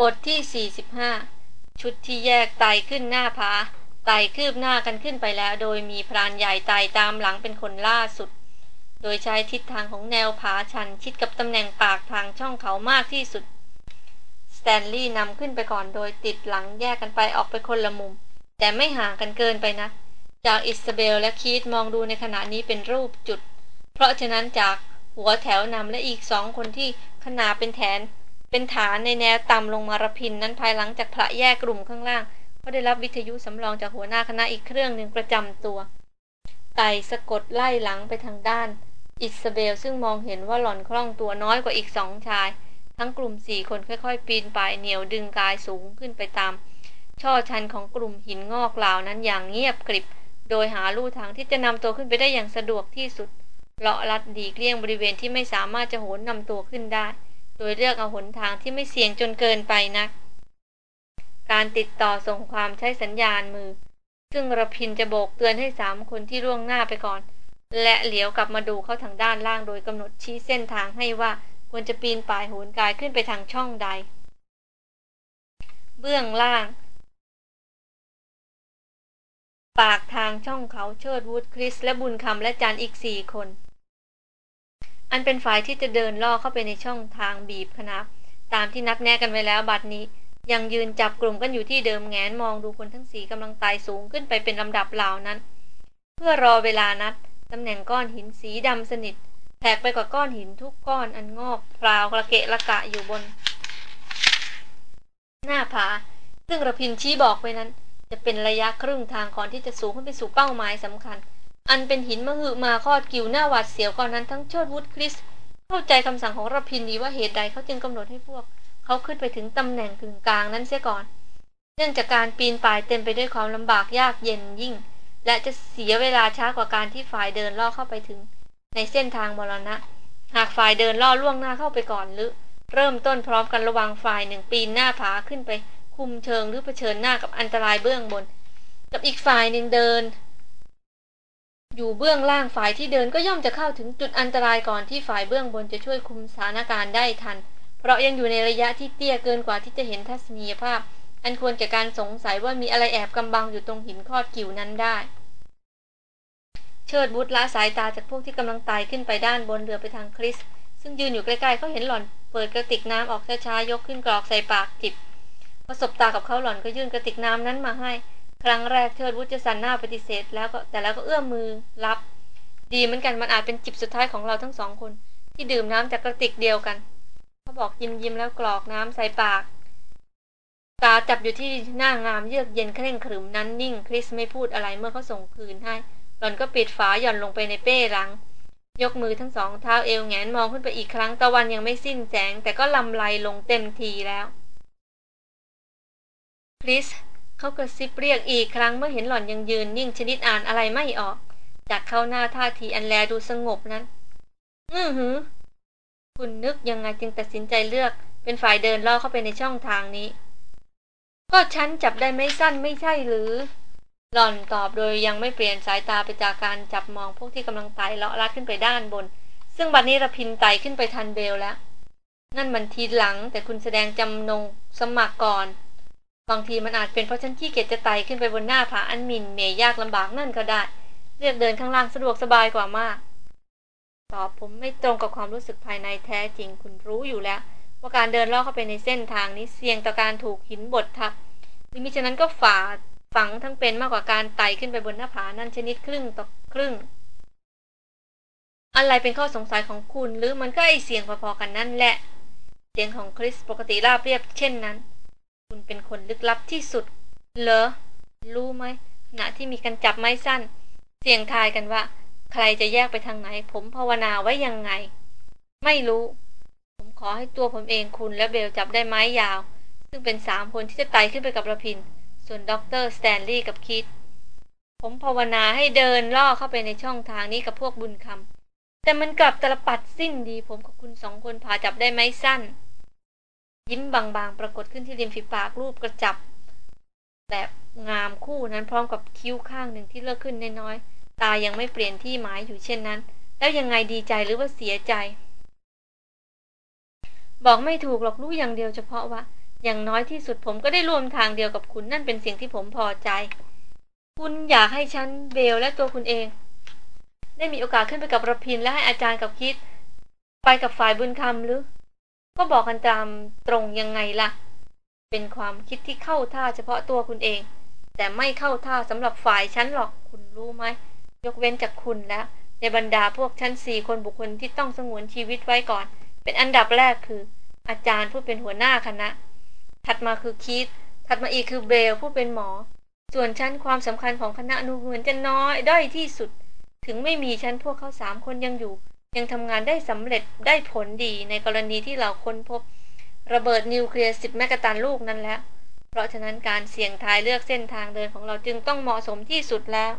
บทที่ 45 ชุดที่แยกไต่ขึ้นหน้าผาไต่คืบหน้ากันขึ้นไปแล้ว โดยมีพรานใหญ่ไต่ตามหลังเป็นคนล่าสุด โดยใช้ทิศทางของแนวผาชันชิดกับตำแหน่งปากทางช่องเขามากที่สุด สแตนลีย์นำขึ้นไปก่อนโดยติดหลังแยกกันไปออกไปคนละมุม แต่ไม่ห่างกันเกินไปนะ จากอิสเบลและคีตมองดูในขณะนี้เป็นรูปจุด เพราะฉะนั้นจากหัวแถวนำและอีกสองคนที่ขนาเป็นแถน เป็นฐานในแนวต่ำลงมารพินนั้นภายหลังจากพระแยกกลุ่มข้างล่างก็ได้รับวิทยุสำรองจากหัวหน้าคณะอีกเครื่องหนึ่งประจำตัวไต่สะกดไล่หลังไปทางด้าน อิสเบลซึ่งมองเห็นว่าหล่อนคล่องตัวน้อยกว่าอีกสองชาย ทั้งกลุ่มสี่คนค่อยๆ ปีนป่ายเหนียวดึงกายสูงขึ้นไปตาม ช่อชันของกลุ่มหินงอกเหล่านั้นอย่างเงียบกริบ โดยหาลู่ทางที่จะนำตัวขึ้นไปได้อย่างสะดวกที่สุดเลาะลัดดีเกลี้ยงบริเวณที่ไม่สามารถจะโหนนำตัวขึ้นได้ โดยเลือกเอาหนทางที่ไม่เสี่ยงจนเกินไปนัก การติดต่อส่งความใช้สัญญาณมือ ซึ่งระพินจะโบกเตือนให้สามคนที่ร่วงหน้าไปก่อน และเหลียวกลับมาดูเข้าทางด้านล่างโดยกำหนดชี้เส้นทางให้ว่าควรจะปีนป่ายโหนกายขึ้นไปทางช่องใด เบื้องล่าง ปากทางช่องเขาเชิดวูดคริส และบุญคำและจันอีกสี่คน อันเป็นฝ่ายที่จะเดินล่อเข้าไปในช่องทางบีบคณะตามที่นัดแนะกันไว้แล้วบัดนี้ ยังยืนจับกลุ่มกันอยู่ที่เดิมแงนมองดูคนทั้งสีกำลังไต่สูงขึ้นไปเป็นลำดับเหล่านั้น เพื่อรอเวลานัดตำแหน่งก้อนหินสีดำสนิทแผกไปกว่าก้อนหินทุกก้อนอันงอกพราวกระเกะระกะอยู่บน หน้าผา ซึ่งระพินชี้บอกไว้นั้น จะเป็นระยะครึ่งทางก่อนที่จะสูงขึ้นไปสู่เป้าหมายสำคัญ อันเป็นหินมะหือมาคอดกิวหน้าหวาดเสียวก่อนนั้นทั้งเชิดวุฒคริส เข้าใจคำสั่งของรพินดีว่าเหตุใดเขาจึงกำหนดให้พวก เขาขึ้นไปถึงตำแหน่งกึ่งกลางนั้นเสียก่อน เนื่องจากการปีนป่ายเต็มไปด้วยความลำบากยากเย็นยิ่ง และจะเสียเวลาช้ากว่าการที่ฝ่ายเดินล่อเข้าไปถึง ในเส้นทางมรณะ หากฝ่ายเดินล่อล่วงหน้าเข้าไปก่อนหรือ เริ่มต้นพร้อมกันระวังฝ่ายหนึ่งปีนหน้าผาขึ้นไปคุมเชิงหรือเผชิญหน้ากับอันตรายเบื้องบน กับอีกฝ่ายหนึ่งเดิน อยู่เบื้องล่างฝ่ายที่เดินก็ย่อมจะเข้าถึงจุดอันตรายก่อนที่ฝ่ายเบื้องบนจะช่วยคุมสถานการณ์ได้ทัน เพราะยังอยู่ในระยะที่เตี้ยเกินกว่าที่จะเห็นทัศนียภาพ อันควรแก่การสงสัยว่ามีอะไรแอบกำบังอยู่ตรงหินคอดกิ่วนั้นได้ เชิดบุตรละสายตาจากพวกที่กำลังไต่ขึ้นไปด้านบนเรือไปทางคริส ซึ่งยืนอยู่ใกล้ๆเขาเห็นหล่อนเปิดกระติกน้ำออกช้าๆยกขึ้นกรอกใส่ปากจิบพอสบตากับเขาหล่อนก็ยื่นกระติกน้ำนั้นมาให้ ครั้งแรกเทิดวุฒิจะสันหน้าปฏิเสธ แล้วก็แต่แล้วก็เอื้อมมือรับ ดีเหมือนกันมันอาจเป็นจิบสุดท้ายของเราทั้งสองคน ที่ดื่มน้ำจากกระติกเดียวกันเขาบอกยิ้มยิ้มแล้วกรอกน้ำใส่ปาก ตาจับอยู่ที่หน้างามเยือกเย็นเคร่งขรึมนั้นนิ่งคริสไม่พูดอะไรเมื่อเขาส่งคืนให้หล่อนก็ปิดฝาหย่อนลงไปในเป้หลัง ยกมือทั้งสองเท้าเอวแงนมองขึ้นไปอีกครั้งตะวันยังไม่สิ้นแสงแต่ก็ลำไลลงเต็มทีแล้วคริส เขากระซิบเรียกอีกครั้งเมื่อเห็นหล่อนยังยืนนิ่งชนิดอ่านอะไรไม่ออก จากเข้าหน้าท่าทีอันแลดูสงบนั้น อือหือ คุณนึกยังไงจึงตัดสินใจเลือก เป็นฝ่ายเดินล่อเข้าไปในช่องทางนี้ ก็ฉันจับได้ไม่สั้นไม่ใช่หรือ หล่อนตอบโดยยังไม่เปลี่ยนสายตาไปจากการจับมองพวกที่กำลังไต่เลาะลัดขึ้นไปด้านบน ซึ่งบัดนี้ระพินไต่ขึ้นไปทันเบลแล้ว นั่นมันทีหลังแต่คุณแสดงจำนงสมัครก่อน บางทีมันอาจเป็นเพราะฉันขี้เกียจจะไต่ขึ้นไปบนหน้าผาอันมินเมยยากลำบากนั่นก็ได้ เลือกเดินข้างล่างสะดวกสบายกว่ามาก ตอบผมไม่ตรงกับความรู้สึกภายในแท้จริงคุณรู้อยู่แล้ว ว่าการเดินลอดเข้าไปในเส้นทางนี้เสี่ยงต่อการถูกหินบดทับหรือมิฉะนั้นก็ฝ่าฝังทั้งเป็นมากกว่าการไต่ขึ้นไปบนหน้าผานั่นชนิดครึ่งต่อครึ่ง อะไรเป็นข้อสงสัยของคุณ หรือมันก็ไอเสียงพอๆกันนั่นแหละ เสียงของคริสปกติราบเรียบเช่นนั้น คุณเป็นคนลึกลับที่สุด เหรอ รู้ไหมณที่มีกันจับไม้สั้น เสี่ยงทายกันว่า ใครจะแยกไปทางไหน ผมภาวนาไว้ยังไง ไม่รู้ ผมขอให้ตัวผมเองคุณและเบลจับได้ไม้ยาว ซึ่งเป็นสามคนที่จะไต่ขึ้นไปกับระพิน ส่วนด็อกเตอร์สแตนลีย์กับคิด ผมภาวนาให้เดินล่อเข้าไปในช่องทางนี้กับพวกบุญคำแต่มันกลับตาลปัตรสิ้นดี ผมกับคุณสองคนผ่าจับได้ไม้สั้น ยิ้มบางๆ ปรากฏขึ้นที่ริมฝีปากรูปกระจับ แบบงามคู่นั้นพร้อมกับคิ้วข้างหนึ่งที่เลิกขึ้นน้อยๆ ตายังไม่เปลี่ยนที่หมายอยู่เช่นนั้น แล้วยังไงดีใจหรือว่าเสียใจ บอกไม่ถูกหรอกรู้อย่างเดียวเฉพาะว่า อย่างน้อยที่สุดผมก็ได้ร่วมทางเดียวกับคุณนั่นเป็นสิ่งที่ผมพอใจ คุณอยากให้ฉันเบลและตัวคุณเอง ได้มีโอกาสขึ้นไปกับระพินและให้อาจารย์กับคิด ไปกับฝ่ายบุญคำหรือ ก็บอกกันตามตรงยังไงล่ะ เป็นความคิดที่เข้าท่าเฉพาะตัวคุณเอง แต่ไม่เข้าท่าสำหรับฝ่ายฉันหรอกคุณรู้ไหม ยกเว้นจากคุณแล้ว ในบรรดาพวกชั้นสี่คนบุคคลที่ต้องสงวนชีวิตไว้ก่อน เป็นอันดับแรกคือ อาจารย์ผู้เป็นหัวหน้าคณะ ถัดมาคือคิดถัดมาอีกคือเบลผู้เป็นหมอ ส่วนชั้นความสำคัญของคณะนูเหมือนจะน้อยด้อยที่สุด ถึงไม่มีชั้นพวกเขาสามคนยังอยู่ ยังทำงานได้สำเร็จได้ผลดีในกรณีที่เราค้นพบ ระเบิดนิวเคลียร์สิบแมกกาตันลูกนั้นแล้ว เพราะฉะนั้นการเสี่ยงทายเลือกเส้นทางเดินของเราจึงต้องเหมาะสมที่สุดแล้ว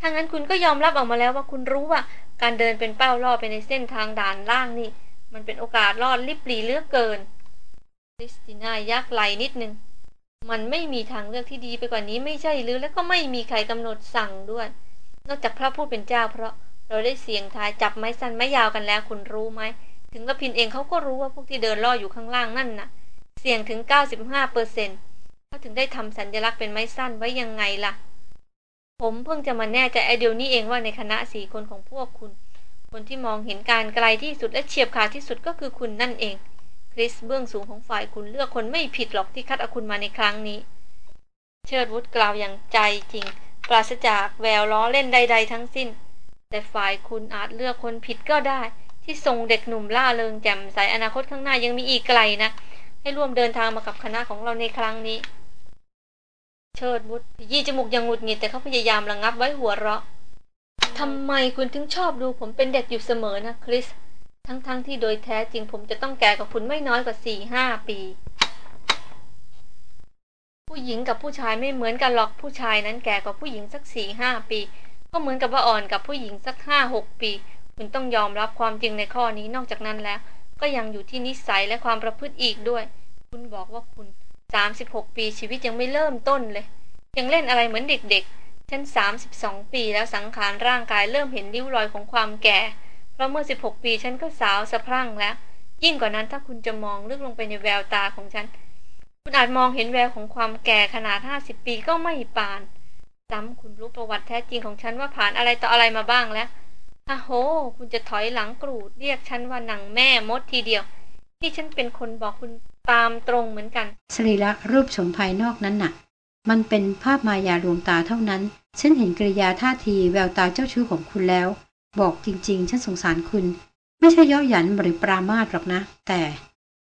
ถ้างั้นคุณก็ยอมรับออกมาแล้วว่าคุณรู้ว่า การเดินเป็นเป้าล่อไปในเส้นทางด่านล่างนี่ มันเป็นโอกาสรอดลิบหลีเลือกเกินคริสติน่ายักไหลนิดนึง มันไม่มีทางเลือกที่ดีไปกว่านี้ไม่ใช่หรือ แล้วก็ไม่มีใครกำหนดสั่งด้วย นอกจากพระผู้เป็นเจ้า เพราะเราได้เสียงทายจับไม้สั้นไม้ยาวกันแล้วคุณรู้ไหม ถึงกระพินเองเขาก็รู้ว่าพวกที่เดินล่ออยู่ข้างล่างนั่นน่ะ เสี่ยงถึง 95เปอร์เซ็นต์เขาถึงได้ทำสัญลักษณ์เป็นไม้สั้นไว้ยังไงล่ะ ผมเพิ่งจะมาแน่ใจไอเดียวนี้เองว่าในคณะสี่คนของพวกคุณ คนที่มองเห็นการไกลที่สุดและเฉียบขาดที่สุดก็คือคุณนั่นเองคริสเบื้องสูงของฝ่ายคุณเลือกคนไม่ผิดหรอกที่คัดเอาคุณมาในครั้งนี้ เชิดวุฒกล่าวอย่างใจจริง ปราศจากแววล้อเล่นใด ๆ ทั้งสิ้น แต่ฝ่ายคุณอาจเลือกคนผิดก็ได้ ที่ส่งเด็กหนุ่มล่าเริงแจ่มใสอนาคตข้างหน้ายังมีอีกไกลนะ ให้ร่วมเดินทางมากับคณะของเราในครั้งนี้ เชิดบุตรยี่จมูกยังหงุดหงิดแต่เขาพยายามระงงับไว้หัวเราะทำไมคุณถึงชอบดูผมเป็นเด็กอยู่เสมอนะคริสทั้งๆทที่โดยแท้จริงผมจะต้องแก่กับคุณไม่น้อยกว่าสี่ห้าปี ผู้หญิงกับผู้ชายไม่เหมือนกันหรอกผู้ชายนั้นแก่กว่าผู้หญิงสักสี่ห้าปี ก็เหมือนกับว่าอ่อนกับผู้หญิงสักห้าหกปี คุณต้องยอมรับความจริงในข้อนี้นอกจากนั้นแล้ว ก็ยังอยู่ที่นิสัยและความประพฤติอีกด้วย คุณบอกว่าคุณสามสิบหกปีชีวิตยังไม่เริ่มต้นเลย ยังเล่นอะไรเหมือนเด็กๆฉันสามสิบสองปีแล้วสังขารร่างกายเริ่มเห็นริ้วรอยของความแก่ เพราะเมื่อสิบหกปีฉันก็สาวสะพรั่งแล้ว ยิ่งกว่านั้นถ้าคุณจะมองลึกลงไปในแววตาของฉัน คุณอาจมองเห็นแววของความแก่ขนาดห้าสิบปีก็ไม่ปาน ซ้ำคุณรู้ประวัติแท้จริงของฉันว่าผ่านอะไรต่ออะไรมาบ้างแล้วอะโห คุณจะถอยหลังกรูดเรียกฉันว่าหนังแม่มดทีเดียว ที่ฉันเป็นคนบอกคุณตามตรงเหมือนกัน สรีระรูปโฉมภายนอกนั้นน่ะ มันเป็นภาพมายาดวงตาเท่านั้น ฉันเห็นกริยาท่าทีแววตาเจ้าชู้ของคุณแล้ว บอกจริงๆ ฉันสงสารคุณ ไม่ใช่ย่อหยันหรือปรามาสหรอกนะ แต่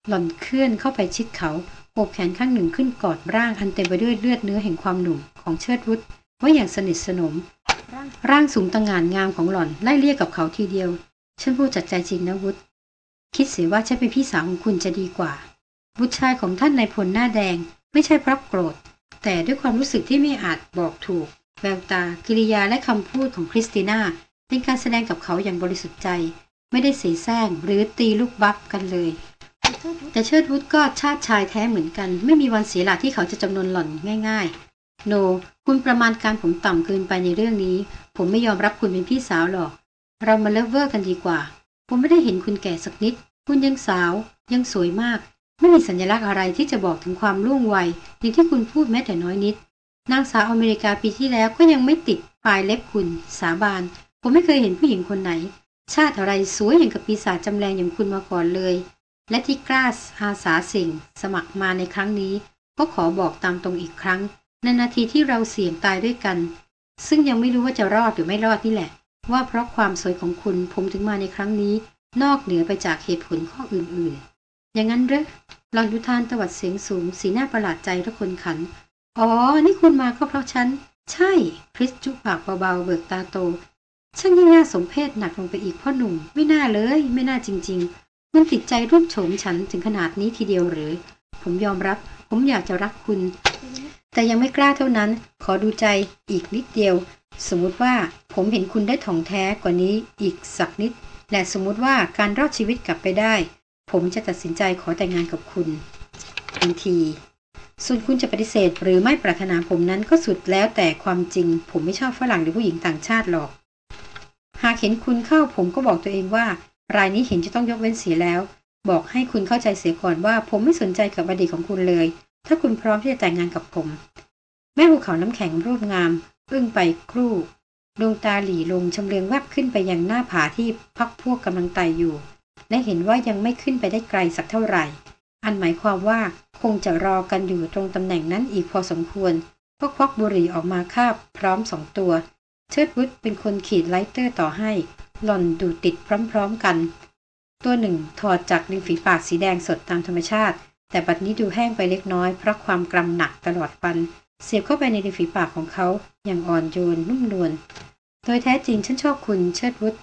หล่อนเคลื่อนเข้าไปชิดเขา โอบแขนข้างหนึ่งขึ้นกอดร่างอันเต็มไปด้วยเลือดเนื้อแห่งความหนุ่มของเชิดวุฒไว้อย่างสนิทสนม ร่างสูงต่งงานงามของหล่อนไล่เรียกกับเขาทีเดียว ฉันพูดจัดใจจริงนะวุฒคิดเสียว่าฉันเป็นพี่สาวของคุณจะดีกว่า บุตรชายของท่านในพลหน้าแดง ไม่ใช่เพราะโกรธ แต่ด้วยความรู้สึกที่ไม่อาจบอกถูก แววตา กิริยาและคำพูดของคริสติน่าเป็นการแสดงกับเขาอย่างบริสุทธิ์ใจ ไม่ได้เสียแซงหรือตีลูกบัฟกันเลย แต่เชิดวุฒก็ชาติชายแท้เหมือนกัน ไม่มีวันเสียหลักที่เขาจะจำนวนหล่อนง่ายๆ No คุณประมาณการผมต่ำเกินไปในเรื่องนี้ ผมไม่ยอมรับคุณเป็นพี่สาวหรอก เรามา lover กันดีกว่า ผมไม่ได้เห็นคุณแก่สักนิด คุณยังสาว ยังสวยมาก ไม่มีสัญลักษณ์อะไรที่จะบอกถึงความล่วงวัยอย่างที่คุณพูดแม้แต่น้อยนิด นางสาวอเมริกาปีที่แล้วก็ยังไม่ติดปลายเล็บคุณ สาบาน ผมไม่เคยเห็นผู้หญิงคนไหน ชาติอะไรสวยอย่างกับปีศาจจำแรงอย่างคุณมาก่อนเลย และที่กล้าอาสาสิ่งสมัครมาในครั้งนี้ ก็ขอบอกตามตรงอีกครั้งในนาทีที่เราเสี่ยงตายด้วยกัน ซึ่งยังไม่รู้ว่าจะรอดหรือไม่รอดนี่แหละ ว่าเพราะความสวยของคุณผมถึงมาในครั้งนี้ นอกเหนือไปจากเหตุผลข้ออื่นๆ อย่างนั้นหรือหลอนยุทานตวัดเสียงสูง สีหน้าประหลาดใจทุกคนขัน อ๋อ นี่คุณมาก็เพราะฉัน ใช่ คริสจุปากเบาๆ เบิกตาโต ช่างยิ่งน่าสมเพศหนักลงไปอีกพ่อหนุ่ม ไม่น่าเลย ไม่น่าจริง ๆ มันติดใจรูปโฉมฉันถึงขนาดนี้ทีเดียวหรือ ผมยอมรับ ผมอยากจะรักคุณ แต่ยังไม่กล้าเท่านั้น ขอดูใจอีกนิดเดียว สมมติว่าผมเห็นคุณได้ถ่องแท้กว่านี้อีกสักนิด และสมมติว่าการรอดชีวิตกลับไปได้ ผมจะตัดสินใจขอแต่งงานกับคุณทันทีส่วนคุณจะปฏิเสธหรือไม่ปรารถนาผมนั้นก็สุดแล้วแต่ความจริง ผมไม่ชอบฝรั่งหรือผู้หญิงต่างชาติหรอก หากเห็นคุณเข้าผมก็บอกตัวเองว่า รายนี้เห็นจะต้องยกเว้นเสียแล้ว บอกให้คุณเข้าใจเสียก่อนว่า ผมไม่สนใจกับอดีตของคุณเลย ถ้าคุณพร้อมที่จะแต่งงานกับผม แม่ภูเขาน้ำแข็งรูปงาม อึ้งไปครู่ดวงตาหลีลงชำเลืองแวบขึ้นไปยังหน้าผาที่พักพวกกำลังไต่อยู่ และเห็นว่ายังไม่ขึ้นไปได้ไกลสักเท่าไหร่ อันหมายความว่าคงจะรอกันอยู่ตรงตำแหน่งนั้นอีกพอสมควรก็ควักบุหรี่ออกมาคาบพร้อมสองตัว เชิดวุฒเป็นคนขีดไลเตอร์ต่อให้ หล่อนดูติดพร้อมๆกัน ตัวหนึ่งถอดจากริมฝีปากสีแดงสดตามธรรมชาติ แต่บัดนี้ดูแห้งไปเล็กน้อยเพราะความกรำหนักตลอดฟัน เสียบเข้าไปในริมฝีปากของเขาอย่างอ่อนโยนนุ่มนวลโดยแท้จริงฉันชอบคุณเชิดวุฒิ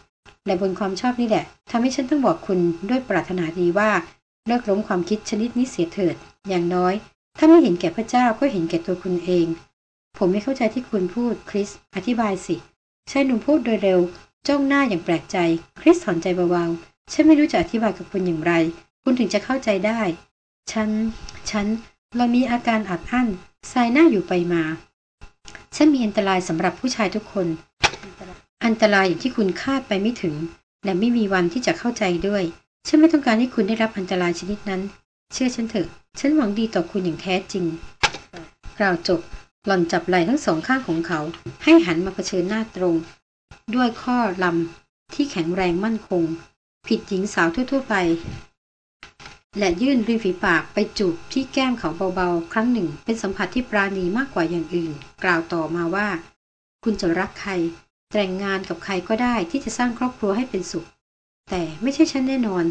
และบนความชอบนี่แหละทำให้ฉันต้องบอกคุณด้วยปรารถนาดีว่าเลิกล้มความคิดชนิดนี้เสียเถิด อย่างน้อย ถ้าไม่เห็นแก่พระเจ้าก็เห็นแก่ตัวคุณเอง ผมไม่เข้าใจที่คุณพูดคริส อธิบายสิชายหนุ่มพูดโดยเร็ว จ้องหน้าอย่างแปลกใจ คริสถอนใจเบาๆ ฉันไม่รู้จะอธิบายกับคุณอย่างไร คุณถึงจะเข้าใจได้ ฉัน ฉัน เรามีอาการอัดอั้นสายหน้าอยู่ไปมา ฉันมีอันตรายสำหรับผู้ชายทุกคน อันตรายอย่างที่คุณคาดไปไม่ถึง และไม่มีวันที่จะเข้าใจด้วย ฉันไม่ต้องการให้คุณได้รับอันตรายชนิดนั้น เชื่อฉันเถอะ ฉันหวังดีต่อคุณอย่างแท้จริง กล่าวจบ หล่อนจับไหล่ทั้งสองข้างของเขา ให้หันมาเผชิญหน้าตรง ด้วยข้อลำที่แข็งแรงมั่นคง ผิดหญิงสาวทั่วๆไป และยื่นริมฝีปากไปจูบที่แก้มเขาเบาๆ ครั้งหนึ่ง เป็นสัมผัสที่ปราณีมากกว่าอย่างอื่น กล่าวต่อมาว่า คุณจะรักใคร แต่งงานกับใครก็ได้ที่จะสร้างครอบครัวให้เป็นสุข แต่ไม่ใช่ฉันแน่นอน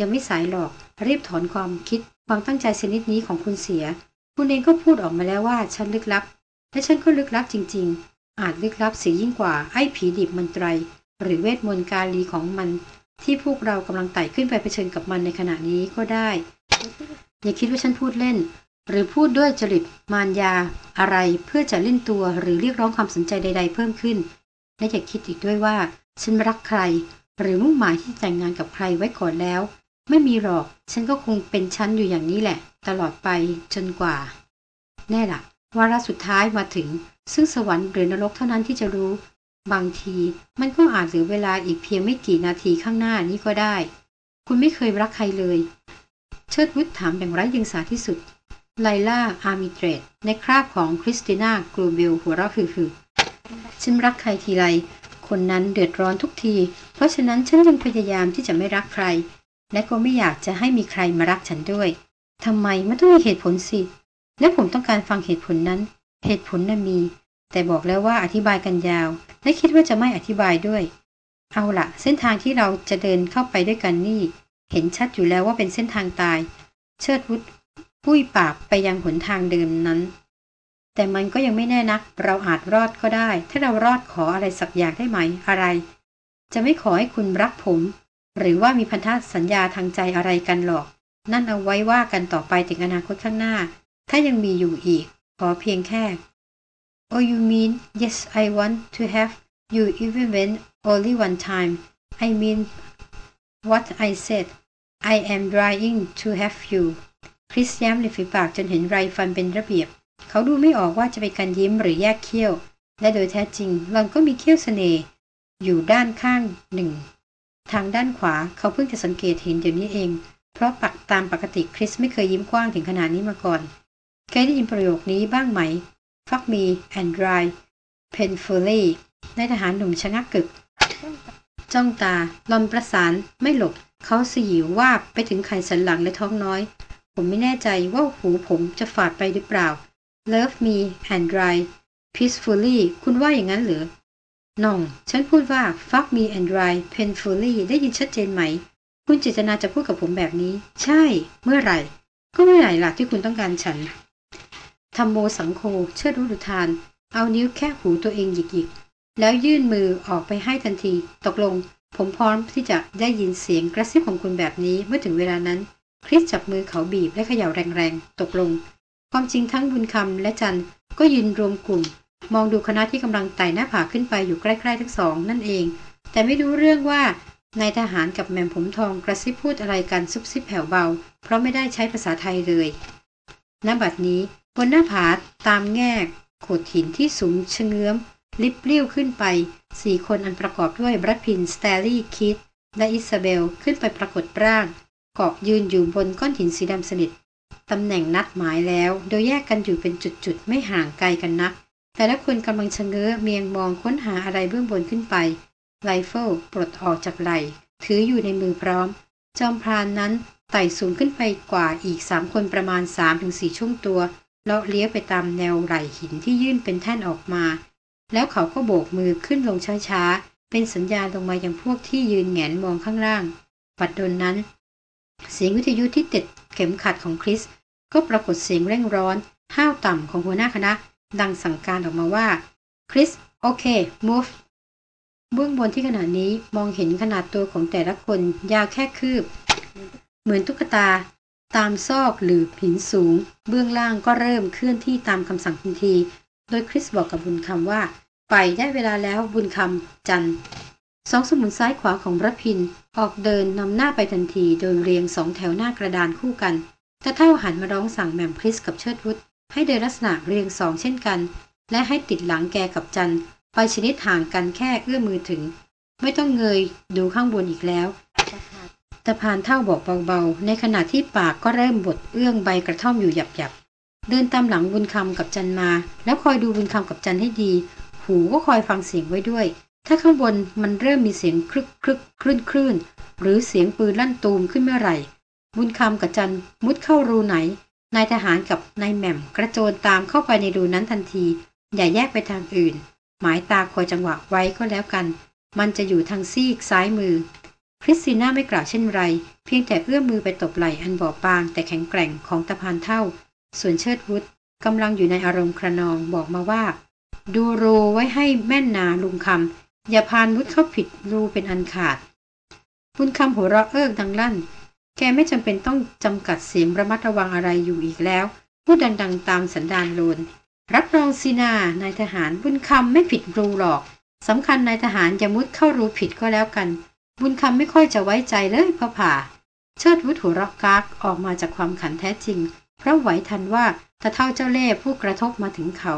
ยังไม่สายหรอกรีบถอนความคิดความตั้งใจชนิดนี้ของคุณเสีย คุณเองก็พูดออกมาแล้วว่าฉันลึกลับ และฉันก็ลึกลับจริงๆ อาจลึกลับเสียยิ่งกว่าไอ้ผีดิบมันไตร หรือเวทมนต์กาลีของมัน ที่พวกเรากำลังไต่ขึ้นไปเผชิญกับมันในขณะนี้ก็ได้ อย่าคิดว่าฉันพูดเล่น หรือพูดด้วยจริตมารยา อะไรเพื่อจะเล่นตัวหรือเรียกร้องความสนใจใด ๆ เพิ่มขึ้น และอย่าคิดอีกด้วยว่า ฉันรักใคร หรือมุ่งหมายที่แต่งงานกับใครไว้ก่อนแล้ว ไม่มีหรอก ฉันก็คงเป็นฉันอยู่อย่างนี้แหละ ตลอดไปจนกว่า แน่ละ่ะ วาระสุดท้ายมาถึง ซึ่งสวรรค์หรือนรกเท่านั้นที่จะรู้ บางทีมันก็อาจเหลือเวลาอีกเพียงไม่กี่นาทีข้างหน้านี้ก็ได้ คุณไม่เคยรักใครเลย เชิดวุฒถามอย่างไร้เดียงสาที่สุด ไลล่าอาร์มิเตรดในคราบของคริสติน่ากรูเบลหัวเราะหึๆฉันรักใครทีไรคนนั้นเดือดร้อนทุกที เพราะฉะนั้นฉันยังพยายามที่จะไม่รักใคร และก็ไม่อยากจะให้มีใครมารักฉันด้วยทำไม มันต้องมีเหตุผลสิ และผมต้องการฟังเหตุผลนั้น เหตุผลน่ะมี แต่บอกแล้วว่าอธิบายกันยาว และคิดว่าจะไม่อธิบายด้วย เอาละเส้นทางที่เราจะเดินเข้าไปด้วยกันนี่ เห็นชัดอยู่แล้วว่าเป็นเส้นทางตาย เชิดวุฒปุ้ยปากไปยังหนทางเดิมนั้น แต่มันก็ยังไม่แน่นัก เราอาจรอดก็ได้ ถ้าเรารอดขออะไรสักอย่างได้ไหมอะไร จะไม่ขอให้คุณรักผม หรือว่ามีพันธสัญญาทางใจอะไรกันหรอก นั่นเอาไว้ว่ากันต่อไปถึงอนาคตข้างหน้า ถ้ายังมีอยู่อีก ขอเพียงแค่ Oh you mean yes I want to have you even when only one time I mean what I said I am trying to have you คริสย้ำริมฝีปากจนเห็นไรฟันเป็นระเบียบ เขาดูไม่ออกว่าจะเป็นการยิ้มหรือแยกเขี้ยว และโดยแท้จริงหลอนก็มีเขี้ยวเสน่ห์อยู่ด้านข้างหนึ่ง ทางด้านขวาเขาเพิ่งจะสังเกตเห็นเดี๋ยวนี้เอง เพราะปักตามปกติคริสไม่เคยยิ้มกว้างถึงขนาดนี้มาก่อน เคยได้ยินประโยคนี้บ้างไหม Fuck me and dry painfully นายทหารหนุ่มชะงักกึก จ้องตาลอนประสานไม่หลบ เขาสยิวว่าไปถึงไขสันหลังและท้องน้อย ผมไม่แน่ใจว่าหูผมจะฝาดไปหรือเปล่า Love me and dry peacefully คุณว่าอย่างนั้นหรือน้อง ฉันพูดว่า fuck me and dry painfully ได้ยินชัดเจนไหม คุณเจตนาจะพูดกับผมแบบนี้ ใช่ เมื่อไหร่ ก็เมื่อไหร่ล่ะที่คุณต้องการฉัน ทำโมสังโคเชิดรุดุทาน เอานิ้วแค่หูตัวเองหยิกๆ แล้วยื่นมือออกไปให้ทันที ตกลง ผมพร้อมที่จะได้ยินเสียงกระซิบของคุณแบบนี้เมื่อถึงเวลานั้น คริสจับมือเขาบีบและเขย่าแรงๆ ตกลง ความจริงทั้งบุญคำและจันก็ยืนรวมกลุ่ม มองดูคณะที่กำลังไต่หน้าผาขึ้นไปอยู่ใกล้ๆทั้งสอง นั่นเอง แต่ไม่รู้เรื่องว่านายทหารกับแมมผมทองกระซิบพูดอะไรกันซุบซิบแผ่วเบา เพราะไม่ได้ใช้ภาษาไทยเลยณบัดนี้ บนหน้าผาตามแง่โขดหินที่สูงเชงื้อม ลิบเลี้ยวขึ้นไปสี่คนอันประกอบด้วยบรัพินสแตลลี่คิดและอิซาเบลขึ้นไปปรากฏร่างเกาะยืนอยู่บนก้อนหินสีดำสนิทตำแหน่งนัดหมายแล้ว โดยแยกกันอยู่เป็นจุดๆ ไม่ห่างไกลกันนัก แต่ละคนกำลังชะเง้อเมียงมองค้นหาอะไรเบื้องบนขึ้นไปไรเฟิลปลดออกจากไหลถืออยู่ในมือพร้อม จอมพรานนั้นไต่สูงขึ้นไปกว่าอีกสามคนประมาณสามถึงสี่ช่วงตัว เลาะเลี้ยวไปตามแนวไหลหินที่ยื่นเป็นแท่นออกมา แล้วเขาก็โบกมือขึ้นลงช้าๆ เป็นสัญญาณลงมายังพวกที่ยืนแงนมองข้างล่าง ปัดดนนั้น เสียงวิทยุที่ติดเข็มขัดของคริส ก็ปรากฏเสียงเร่งร้อน ห้าวต่ำของหัวหน้าคณะ ดังสั่งการออกมาว่า คริส โอเค move เบื้องบนที่ขณะนี้มองเห็นขนาดตัวของแต่ละคนยาวแค่คืบ เหมือนตุ๊กตา ตามซอกหรือหินสูง เบื้องล่างก็เริ่มเคลื่อนที่ตามคำสั่งทันที โดยคริสบอกกับบุญคำว่า ไปได้เวลาแล้วบุญคำจันสองสมุนซ้ายขวาของระพิน ออกเดินนำหน้าไปทันทีโดยเรียงสองแถวหน้ากระดานคู่กันต่เท่าหันมาร้องสั่งแหม่มคริสกับเชิดวุฒให้เดินลักษณะเรียงสองเช่นกัน และให้ติดหลังแกกับจันไปชนิดห่างกันแค่เอื้อมมือถึง ไม่ต้องเงยดูข้างบนอีกแล้ว ตะพานเท่าบอกเบาๆ ในขณะที่ปากก็เริ่มบดเอื้องใบกระท่อมอยู่หยับๆ เดินตามหลังบุญคำกับจันมา แล้วคอยดูบุญคำกับจันให้ดี หูก็คอยฟังเสียงไว้ด้วย ถ้าข้างบนมันเริ่มมีเสียงคลึกคลึกคลื่นคลื่นหรือเสียงปืนลั่นตูมขึ้นเมื่อไหร่ บุญคำกับจันมุดเข้ารูไหน นายทหารกับนายแหม่มกระโจนตามเข้าไปในรูนั้นทันที อย่าแยกไปทางอื่น หมายตาคอยจังหวะไว้ก็แล้วกัน มันจะอยู่ทางซีกซ้ายมือ คริสติน่าไม่กล่าวเช่นไร เพียงแต่เอื้อมมือไปตบไหล่อันบอบบาง แต่แข็งแกร่งของตะพานเท่า ส่วนเชิดวุฒกำลังอยู่ในอารมณ์ครนองบอกมาว่า ดูรูไว้ให้แม่นนาลุงคำอย่าพานวุฒเข้าผิดรูเป็นอันขาด บุญคำหัวเราะเอิกดังลั่น แกไม่จำเป็นต้องจำกัดเสียงระมัดระวังอะไรอยู่อีกแล้วพูดดังๆตามสันดานโลนรับรองสินานายทหารบุญคำไม่ผิดรูหรอกสำคัญนายทหารอย่ามุดเข้ารูผิดก็แล้วกัน บุญคำไม่ค่อยจะไว้ใจเลยพ่อผ่า เชิดวุฒหัวราะกากออกมาจากความขันแท้จริง เพราะไหวทันว่าตะเท่าเจ้าเล่ห์ผู้กระทบมาถึงเขา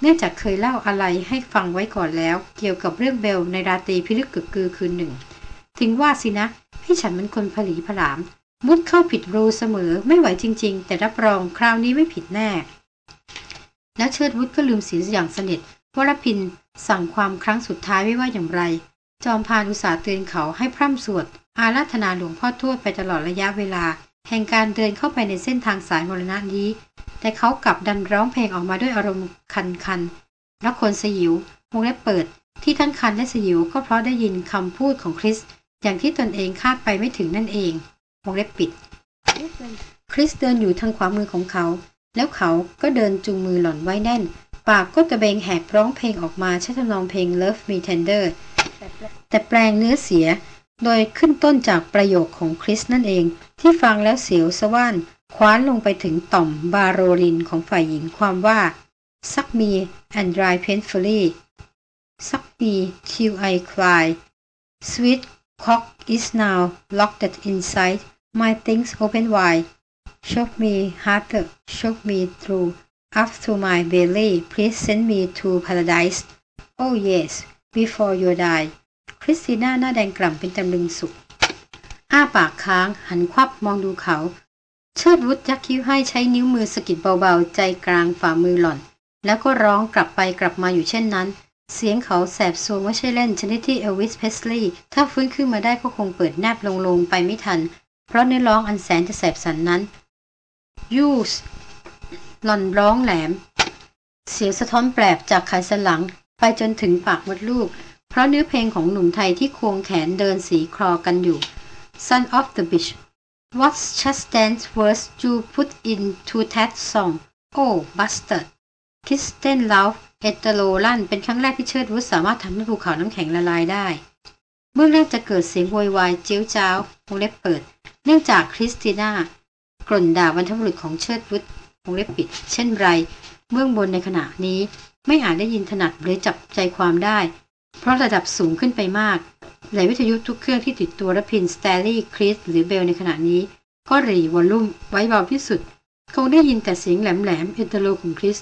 เนื่องจากเคยเล่าอะไรให้ฟังไว้ก่อนแล้ว เกี่ยวกับเรื่องเบลในราตรีพิลึกกึกกือคืนหนึ่ง ถึงว่าสินะให้ฉันเป็นคนผลีผลาม มุดเข้าผิดรูเสมอไม่ไหวจริง ๆ แต่รับรองคราวนี้ไม่ผิดแน่แล้วเชิดวุฒก็ลืมเสียอย่างสนิทวรพินสั่งความครั้งสุดท้ายไว้ว่าอย่างไร จอมพานอุตสาห์เตือนเขาให้พร่ำสวด อาราธนาหลวงพ่อทวดไปตลอดระยะเวลา แห่งการเดินเข้าไปในเส้นทางสายมรณะนี้ แต่เขากลับดันร้องเพลงออกมาด้วยอารมณ์คันคันๆแล้วคนสยิววงเล็บเปิด ที่ทั้งคันและสยิวก็เพราะได้ยินคำพูดของคริส อย่างที่ตนเองคาดไปไม่ถึงนั่นเองวงเล็บปิด คริสเดินอยู่ทางขวามือของเขา แล้วเขาก็เดินจูงมือหล่อนไว้แน่น ปากก็ตะเบงแหกร้องเพลงออกมาใช้ทำนองเพลง Love Me Tender แต่แปลงเนื้อเสีย โดยขึ้นต้นจากประโยคของคริสนั่นเอง ที่ฟังแล้วเสียวสะว่านคว้านลงไปถึงต่อมบาโรลินของฝ่ายหญิงความว่า ซักมีแอนดรายเพนฟูลี่ซักมีคิวไอคลายสวิตค็อกอิสนาวล็อกเด็ดอินไซด์ my things open wide shove me harder shove me through ายเบ my belly please send me to paradise oh before you die คริสติน่าหน้าแดงกล่ำเป็นตำลึงสุข อ้าปากค้าง หันควับมองดูเขา เชิดวุฒยักคิ้วให้ใช้นิ้วมือสะกิดเบาๆ ใจกลางฝ่ามือหล่อน แล้วก็ร้องกลับไปกลับมาอยู่เช่นนั้น เสียงเขาแสบซวงไม่ใช่เล่นชนิดที่เอลวิสเพสลีย์ถ้าฟื้นขึ้นมาได้ก็คงเปิดแนบลงๆไปไม่ทัน เพราะเนื้อร้องอันแสนจะแสบสันนั้นยูสหล่อนร้องแหลม เสียงสะท้อนแปลบจากไขสันหลัง ไปจนถึงปากมดลูก เพราะเนื้อเพลงของหนุ่มไทยที่ควงแขนเดินสีคลอกันอยู่ Son of the Beach What just dance words you put into that song Oh bastard คริสเตนลาฟเอตโลลันเป็นครั้งแรกที่เชิดวุฒสามารถทำให้ภูเขาน้ำแข็งละลายได้ เมื่อแรกจะเกิดเสียงโวยวายเจี๊ยวจ๊าววงเล็บเปิด เนื่องจากคริสติน่ากล่นด่าบรรพบุรุษของเชิดวุฒวงเล็บปิด เช่นไร เบื้องบนในขณะนี้ ไม่อาจได้ยินถนัดหรือจับใจความได้ เพราะระดับสูงขึ้นไปมากหลายวิทยุทุกเครื่องที่ติดตัวระพินสแตนลีย์คริสหรือเบลในขณะนี้ ก็รีวอลลุ่มไว้เบาที่สุด คงได้ยินแต่เสียงแหลมๆเอ็ดตะโรของคริส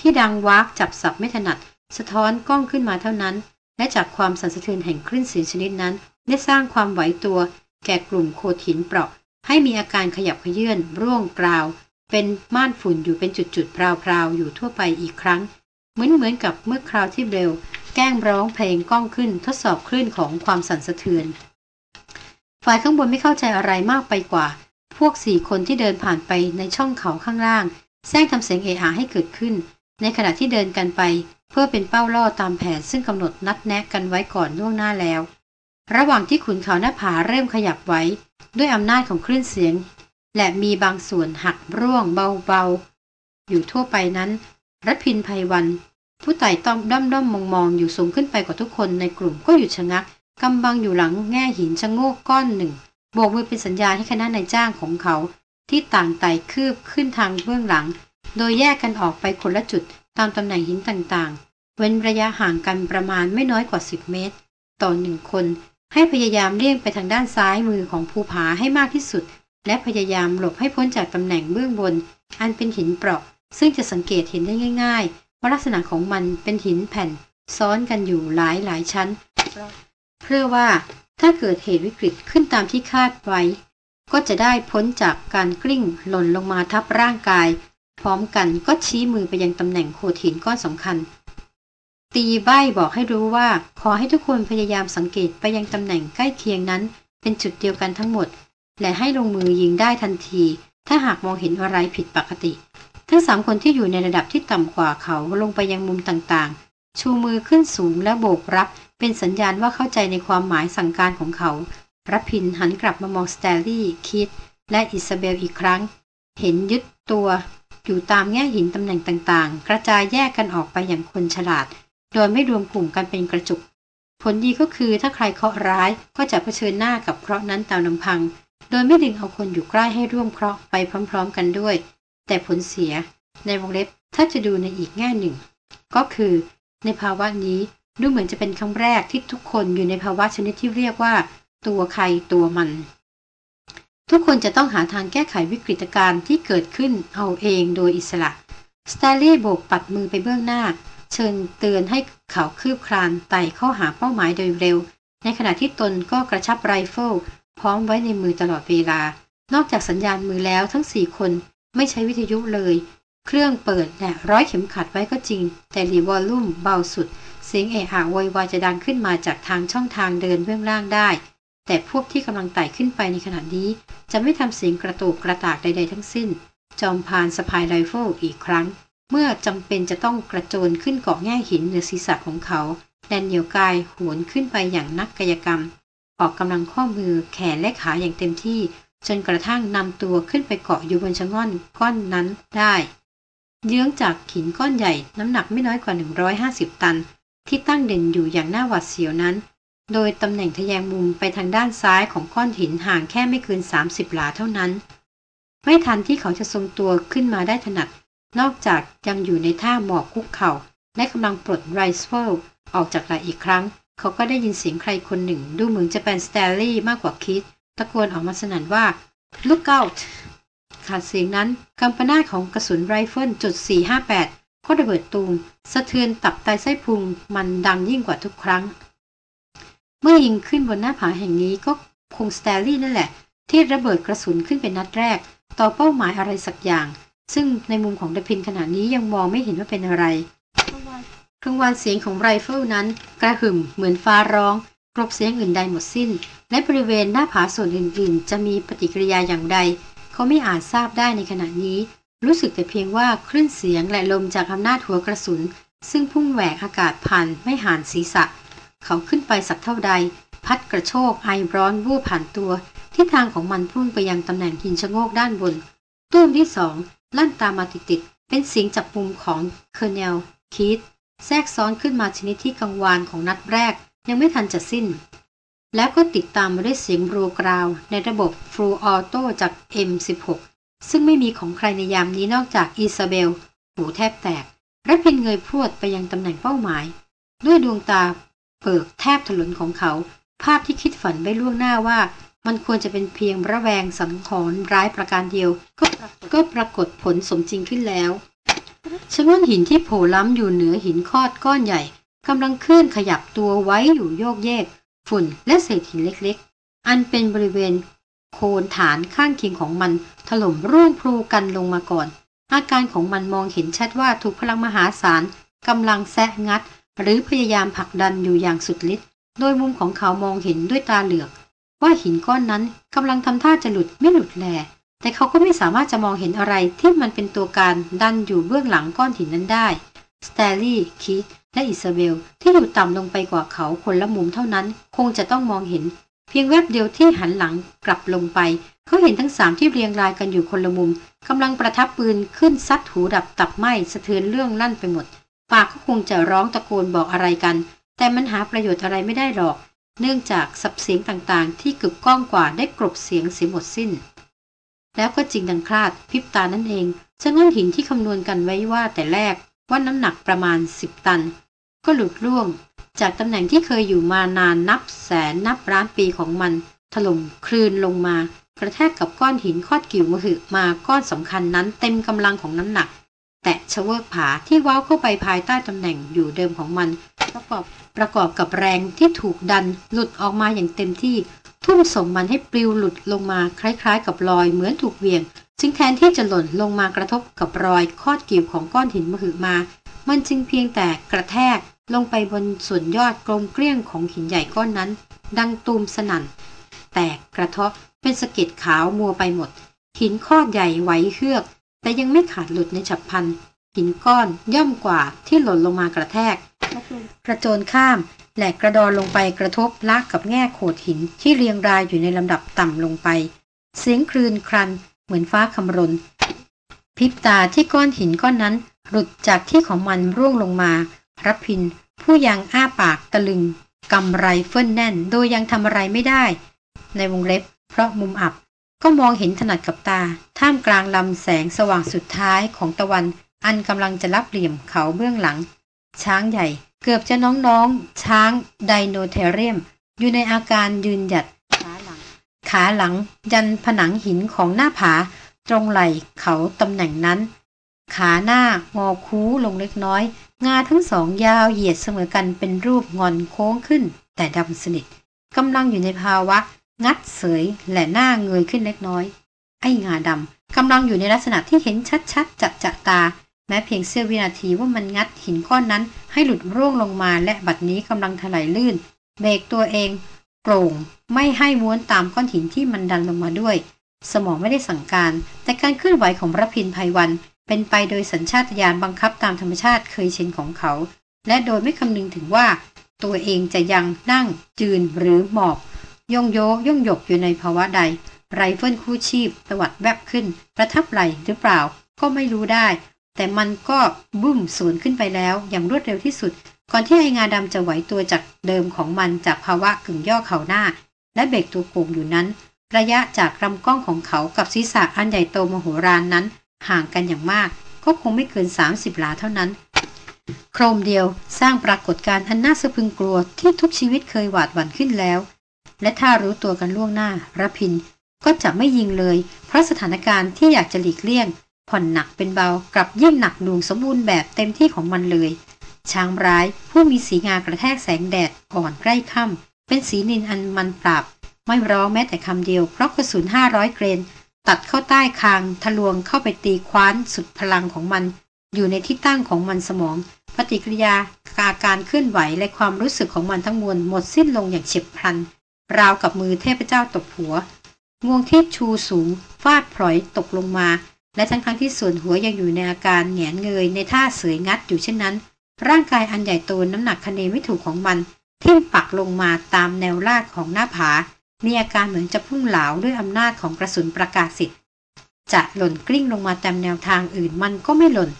ที่ดังวากจับศัพท์ไม่ถนัด สะท้อนกล้องขึ้นมาเท่านั้น และจากความสั่นสะเทือนแห่งคลื่นเสียงชนิดนั้น ได้สร้างความไหวตัว แก่กลุ่มโคดหินเปราะ ให้มีอาการขยับขยื่นร่วงกราว เป็นม่านฝุ่นอยู่เป็นจุดๆพราวๆอยู่ทั่วไปอีกครั้ง เหมือนเหมือนกับเมื่อคราวที่เบลแกล้งร้องเพลงก้องขึ้นทดสอบคลื่นของความสั่นสะเทือน ฝ่ายข้างบนไม่เข้าใจอะไรมากไปกว่า พวกสี่คนที่เดินผ่านไปในช่องเขาข้างล่างแซงทำเสียงเอะอะให้เกิดขึ้น ในขณะที่เดินกันไป เพื่อเป็นเป้าล่อตามแผนซึ่งกำหนดนัดแนะกันไว้ก่อนล่วงหน้าแล้ว ระหว่างที่ขุนเขาหน้าผาเริ่มขยับไว้ ด้วยอำนาจของคลื่นเสียง และมีบางส่วนหักร่วงเบาๆอยู่ทั่วไปนั้น รัพินภัยวัน ผู้ไต่ต้อมด้อมด้อมมองมองอยู่สูงขึ้นไปกว่าทุกคนในกลุ่มก็หยุดชะงักกำบังอยู่หลังแง่หินชะโงกก้อนหนึ่งโบกมือเป็นสัญญาณให้คณะนายจ้างของเขา ที่ต่างไต่คืบขึ้นทางเบื้องหลัง โดยแยกกันออกไปคนละจุดตามตำแหน่งหินต่างๆ เว้นระยะห่างกันประมาณไม่น้อยกว่า 10 เมตร ต่อหนึ่งคน ให้พยายามเลี่ยงไปทางด้านซ้ายมือของภูผาให้มากที่สุด และพยายามหลบให้พ้นจากตำแหน่งเบื้องบน อันเป็นหินเปราะ ซึ่งจะสังเกตเห็นได้ง่ายๆว่าลักษณะของมันเป็นหินแผ่น ซ้อนกันอยู่หลายหลายชั้น เพื่อว่าถ้าเกิดเหตุวิกฤตขึ้นตามที่คาดไว้ ก็จะได้พ้นจากการกลิ้งหล่นลงมาทับร่างกาย พร้อมกันก็ชี้มือไปยังตำแหน่งโขดหินก้อนสำคัญ ตีใบบอกให้รู้ว่าขอให้ทุกคนพยายามสังเกตไปยังตำแหน่งใกล้เคียงนั้น เป็นจุดเดียวกันทั้งหมด และให้ลงมือยิงได้ทันที ถ้าหากมองเห็นอะไรผิดปกติ ทั้งสามคนที่อยู่ในระดับที่ต่ำกว่าเขาลงไปยังมุมต่างๆ ชูมือขึ้นสูงและโบกรับ เป็นสัญญาณว่าเข้าใจในความหมายสั่งการของเขารับพินหันกลับมามองสแตลลี่คิด และอิซาเบลอีกครั้ง เห็นยึดตัว อยู่ตามแง่หินตำแหน่งต่างๆ กระจายแยกกันออกไปอย่างคนฉลาด โดยไม่รวมกลุ่มกันเป็นกระจุก ผลดีก็คือถ้าใครเคราะห์ร้ายก็จะเผชิญหน้ากับเคราะห์นั้นตามลำพัง โดยไม่ดึงเอาคนอยู่ใกล้ให้ร่วมเคราะห์ไปพร้อม ๆ กันด้วย แต่ผลเสียในวงเล็บถ้าจะดูในอีกแง่หนึ่ง ก็คือ ในภาวะนี้ดูเหมือนจะเป็นครั้งแรกที่ทุกคนอยู่ในภาวะชนิดที่เรียกว่า ตัวใครตัวมัน ทุกคนจะต้องหาทางแก้ไขวิกฤตการณ์ที่เกิดขึ้นเอาเองโดยอิสระสแตาลีโบกปัดมือไปเบื้องหน้า เชิญเตือนให้เขาคืบคลานไต่เข้าหาเป้าหมายโดยเร็ว ในขณะที่ตนก็กระชับไรเฟิลพร้อมไว้ในมือตลอดเวลา นอกจากสัญญาณมือแล้วทั้งสี่คน ไม่ใช้วิทยุเลย เครื่องเปิดและร้อยเข็มขัดไว้ก็จริง แต่รีวอลลุ่มเบาสุด เสียงเอะอะโวยวายจะดังขึ้นมาจากทางช่องทางเดินเบื้องล่างได้ แต่พวกที่กำลังไต่ขึ้นไปในขณะนี้ จะไม่ทำเสียงกระโตกกระตากใดๆทั้งสิ้น จอมพรานสะพายไรเฟิลอีกครั้ง เมื่อจำเป็นจะต้องกระโจนขึ้นเกาะแง่หินเหนือศีรษะของเขาแดนเหนียวกายโหนขึ้นไปอย่างนักกายกรรม ออกกำลังข้อมือแขนและขาอย่างเต็มที่ จนกระทั่งนำตัวขึ้นไปเกาะอยู่บนชะง่อนก้อนนั้นได้ เยื้องจากหินก้อนใหญ่น้ำหนักไม่น้อยกว่า 150 ตัน ที่ตั้งเด่นอยู่อย่างน่าหวาดเสียวนั้น โดยตำแหน่งทะแยงมุมไปทางด้านซ้ายของก้อนหินห่างแค่ไม่เกิน 30 หลาเท่านั้น ไม่ทันที่เขาจะทรงตัวขึ้นมาได้ถนัด นอกจากยังอยู่ในท่าหมอบคุกเข่า และกำลังปลดไรเฟิลออกจากไหล่อีกครั้ง เขาก็ได้ยินเสียงใครคนหนึ่ง ดูเหมือนจะเป็นสแตนลีย์มากกว่าคิด ตะโกนออกมาสนั่นว่า look out ขาดเสียงนั้นกัมปนาทของกระสุนไรเฟิลจุด 458 ก็ระเบิดตูม สะเทือนตับไตไส้พุงมันดังยิ่งกว่าทุกครั้ง เมื่อยิงขึ้นบนหน้าผาแห่งนี้ก็คงสแตนลีย์นั่นแหละ ที่ระเบิดกระสุนขึ้นเป็นนัดแรก ต่อเป้าหมายอะไรสักอย่าง ซึ่งในมุมของระพินขณะนี้ยังมองไม่เห็นว่าเป็นอะไรกังวานเสียงของไรเฟิลนั้นกระหึ่มเหมือนฟ้าร้องกลบเสียงอื่นใดหมดสิ้น และบริเวณหน้าผาส่วนอื่นๆ จะมีปฏิกิริยาอย่างใด เขาไม่อาจทราบได้ในขณะนี้ รู้สึกแต่เพียงว่าคลื่นเสียงและลมจากอำนาจหัวกระสุน ซึ่งพุ่งแหวกอากาศผ่านไม่ห่างศีรษะ เขาขึ้นไปสักเท่าใด พัดกระโชกไอร้อนวูบผ่านตัวทิศทางของมันพุ่งไปยังตำแหน่งหินชะโงกด้านบนตูมที่สองลั่นตามมาติดๆเป็นเสียงจากมุมของ Colonel คีตแทรกซ้อนขึ้นมาชนิดที่กังวานของนัดแรก ยังไม่ทันจะสิ้น แล้วก็ติดตามมาด้วยเสียงรัวกราว ในระบบ full auto จาก M16 ซึ่งไม่มีของใครในยามนี้นอกจากอิซาเบล หูแทบแตกรัพินเงยพรวดไปยังตำแหน่งเป้าหมาย ด้วยดวงตาเปิกแทบถลนของเขา ภาพที่คิดฝันไว้ล่วงหน้าว่า มันควรจะเป็นเพียงระแวงสังหรณ์ร้ายประการเดียว ก็ก็ปรากฏผลสมจริงขึ้นแล้วชะง่อนหินที่โผล่ล้ำอยู่เหนือหินคอดก้อนใหญ่กำลังเคลื่อนขยับตัวไว้อยู่โยกเยก ฝุ่นและเศษหินเล็กๆ อันเป็นบริเวณโคนฐานข้างเคียงของมันถล่มร่วงพลูกันลงมาก่อน อาการของมันมองเห็นชัดว่าถูกพลังมหาศาลกำลังแซะงัด หรือพยายามผลักดันอยู่อย่างสุดฤทธิ์โดยมุมของเขามองเห็นด้วยตาเหลือก ว่าหินก้อนนั้นกำลังทำท่าจะหลุดไม่หลุดแลแต่เขาก็ไม่สามารถจะมองเห็นอะไรที่มันเป็นตัวการดันอยู่เบื้องหลังก้อนหินนั้นได้สแตลลี่คีธ และอิซาเบลที่อยู่ต่ำลงไปกว่าเขาคนละมุมเท่านั้น คงจะต้องมองเห็น เพียงแวบเดียวที่หันหลังกลับลงไป เขาเห็นทั้งสามที่เรียงรายกันอยู่คนละมุมกำลังประทับปืนขึ้นซัดหูดับตับไหมสะเทือนเรื่องลั่นไปหมด ปากก็คงจะร้องตะโกนบอกอะไรกัน แต่มันหาประโยชน์อะไรไม่ได้หรอก เนื่องจากสับเสียงต่างๆ ที่กึกก้องกว่าได้กรบเสียงเสียหมดสิ้น แล้วก็จริงดังคลาดพริบตานั่นเองชะง่อนหินที่คำนวณกันไว้ว่าแต่แรกว่าน้ำหนักประมาณสิบตัน ก็หลุดร่วง จากตำแหน่งที่เคยอยู่มานานนับแสนนับล้านปีของมัน ถล่มคลื่นลงมา กระแทกกับก้อนหินคอดกิ่วมหึมาก้อนสำคัญนั้นเต็มกำลังของน้ำหนัก แตะชะเวกผาที่ว้าวเข้าไปภายใต้ตำแหน่งอยู่เดิมของมัน ประกอบประกอบกับแรงที่ถูกดันหลุดออกมาอย่างเต็มที่ ทุ่มส่งมันให้ปลิวหลุดลงมาคล้ายๆ กับรอยเหมือนถูกเวียงซึ่งแทนที่จะหล่นลงมากระทบกับรอยคอดกิ่วของก้อนหินมหึมา มันจึงเพียงแต่กระแทก ลงไปบนส่วนยอดกลมเกลี้ยงของหินใหญ่ก้อนนั้น ดังตูมสนั่น แตกกระเทาะเป็นสะเก็ดขาวมัวไปหมด หินคอใหญ่ไหวเฮือก แต่ยังไม่ขาดหลุดในฉับพลัน หินก้อนย่อมกว่าที่หล่นลงมากระแทก กระโจนข้าม แหลกกระดอนลงไปกระทบลากกับแง่โขดหินที่เรียงรายอยู่ในลำดับต่ำลงไป เสียงคลื่นครันเหมือนฟ้าคำรนพิบตาที่ก้อนหินก้อนนั้น หลุดจากที่ของมันร่วงลงมา รับพิน ผู้ยังอ้าปากตะลึงกำไรเฟิ่นแน่น โดยยังทำอะไรไม่ได้ ในวงเล็บ เพราะมุมอับ ก็มองเห็นถนัดกับตา ท่ามกลางลำแสงสว่างสุดท้ายของตะวัน อันกำลังจะรับเหลี่ยมเขาเบื้องหลัง ช้างใหญ่ เกือบจะน้องๆ ช้างไดโนเทเรียม อยู่ในอาการยืนหยัดขาหลังยันผนังหินของหน้าผา ตรงไหล่เขาตำแหน่งนั้น ขาหน้างอคูลงเล็กน้อย งาทั้งสองยาวเหยียดเสมอกันเป็นรูปงอนโค้งขึ้น แต่ดำสนิทกำลังอยู่ในภาวะ งัดเสยและหน้าเงยขึ้นเล็กน้อย ไอ้งาดำกำลังอยู่ในลักษณะที่เห็นชัดๆจัดจะตา แม้เพียงเสี้ยววินาทีว่ามันงัดหินก้อนนั้น ให้หลุดร่วงลงมาและบัดนี้กำลังถลายลื่น เบรกตัวเองโปร่งไม่ให้ม้วนตามก้อนหินที่มันดันลงมาด้วย สมองไม่ได้สั่งการ แต่การเคลื่อนไหวของรพินภัยวัน เป็นไปโดยสัญชาตญาณบังคับตามธรรมชาติเคยชินของเขา และโดยไม่คำนึงถึงว่าตัวเองจะยังนั่ง จืนหรือหมอบย่องโยย่องหยกอยู่ในภาวะใด ไรเฟิลคู่ชีพตวัดแวบขึ้น ประทับไหลหรือเปล่า ก็ไม่รู้ได้ แต่มันก็บุ้มสูนขึ้นไปแล้วอย่างรวดเร็วที่สุด ก่อนที่ไอ้งาดำจะไหวตัวจากเดิมของมันจากภาวะกึ่งย่อเข่าหน้า และเบรกตัวโก่งอยู่นั้น ระยะจากลำกล้องของเขากับศีรษะอันใหญ่โตมโหฬารนนั้น ห่างกันอย่างมาก ก็คงไม่เกิน 30 หลาเท่านั้น โครมเดียวสร้างปรากฏการณ์อันน่าสะพึงกลัวที่ทุกชีวิตเคยหวาดหวั่นขึ้นแล้ว และถ้ารู้ตัวกันล่วงหน้าระพินก็จะไม่ยิงเลย เพราะสถานการณ์ที่อยากจะหลีกเลี่ยง ผ่อนหนักเป็นเบากลับยิ่งหนักหน่วงสมบูรณ์แบบเต็มที่ของมันเลย ช้างร้ายผู้มีสีงากระแทกแสงแดดก่อนใกล้ค่ำเป็นสีนินอันมันปราบ ไม่ร้องแม้แต่คำเดียวเพราะกระสุนห้าร้อยเกรน ตัดเข้าใต้คางทะลวงเข้าไปตีคว้านสุดพลังของมัน อยู่ในที่ตั้งของมันสมอง ปฏิกิริยาการการเคลื่อนไหวและความรู้สึกของมันทั้งมวลหมดสิ้นลงอย่างเฉียบพลัน ราวกับมือเทพเจ้าตบหัวงวงที่ชูสูงฟาดพลอยตกลงมา และทั้งทั้งที่ส่วนหัวยังอยู่ในอาการแงนเงยในท่าเสยงัดอยู่เช่นนั้น ร่างกายอันใหญ่โตน้ำหนักคะเนไม่ถูกของมัน ทิ่มปักลงมาตามแนวลาดของหน้าผา มีอาการเหมือนจะพุ่งเหลาด้วยอำนาจของกระสุนประกาศสิทธิ์จะหล่นกลิ้งลงมาตามแนวทางอื่นมันก็ไม่หล่น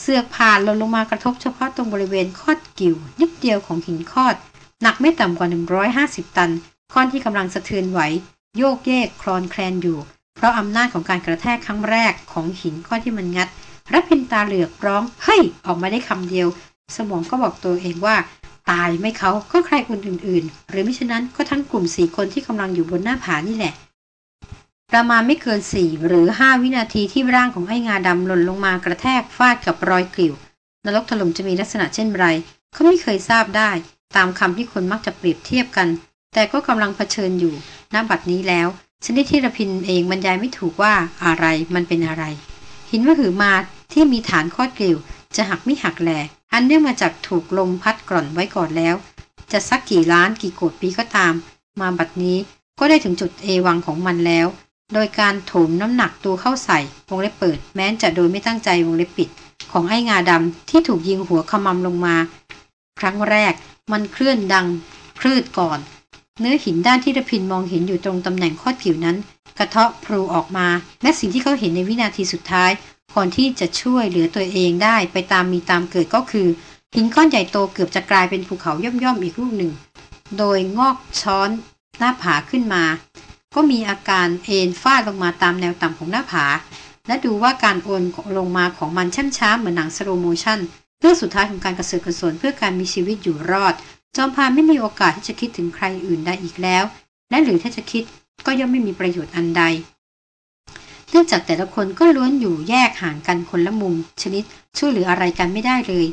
เสือกผ่านหล่นลงมากระทบเฉพาะตรงบริเวณคอดกิ่ว นิดเดียวของหินคอด หนักไม่ต่ำกว่า 150 ตันค้อนที่กำลังสะเทือนไหว โยกเยกคลอนแคลนอยู่ เพราะอำนาจของการกระแทกครั้งแรกของหินก้อนที่มันงัดรับพินตาเหลือกร้องเฮ้ยออกมาได้คำเดียว สมองก็บอกตัวเองว่า ตายไม่เขาก็ใครคนอื่น ๆ หรือไม่ฉะนั้นก็ทั้งกลุ่มสี่คนที่กำลังอยู่บนหน้าผานี่แหละ ประมาณไม่เกินสี่หรือห้าวินาทีที่ร่างของไอ้งาดำหล่นลงมากระแทกฟาดกับรอยกลิ่วนรกถล่มจะมีลักษณะเช่นไรเขาไม่เคยทราบได้ ตามคำที่คนมักจะเปรียบเทียบกัน แต่ก็กำลังเผชิญอยู่ณบัดนี้แล้วชนิดที่ระพินเองบรรยายไม่ถูกว่าอะไรมันเป็นอะไร หินมหือมาที่มีฐานคอดกลิวจะหักไม่หักแหล อันเนื่องมาจากถูกลมพัดกร่อนไว้ก่อนแล้ว จะสักกี่ล้านกี่โกดปีก็ตาม มาบัดนี้ก็ได้ถึงจุดเอวังของมันแล้ว โดยการโถมน้ำหนักตัวเข้าใส่วงเล็บเปิด แม้จะโดยไม่ตั้งใจวงเล็บปิด ของไอ้งาดำที่ถูกยิงหัวขมำลงมา ครั้งแรกมันเคลื่อนดังคลืดก่อน เนื้อหินด้านที่ระพินมองเห็นอยู่ตรงตำแหน่งข้อผิวนั้น กระเทาะพลูออกมา และสิ่งที่เขาเห็นในวินาทีสุดท้าย ก่อนที่จะช่วยเหลือตัวเองได้ไปตามมีตามเกิดก็คือหินก้อนใหญ่โตเกือบจะกลายเป็นภูเขาย่อมๆอีกลูกหนึ่ง โดยงอกช้อนหน้าผาขึ้นมา ก็มีอาการเอ็นฟาดลงมาตามแนวต่ำของหน้าผา และดูว่าการโอนลงมาของมันช้าเหมือนหนังสโลโมชั่นเรื่องสุดท้ายของการกระเสือกกระสนเพื่อการมีชีวิตอยู่รอด จอมพานไม่มีโอกาสที่จะคิดถึงใครอื่นได้อีกแล้ว และหรือถ้าจะคิดก็ย่อมไม่มีประโยชน์อันใด นื่องจากแต่ละคนก็ล้วนอยู่แยกห่างกันคนละมุม ชนิดช่วยเหลืออะไรกันไม่ได้เลย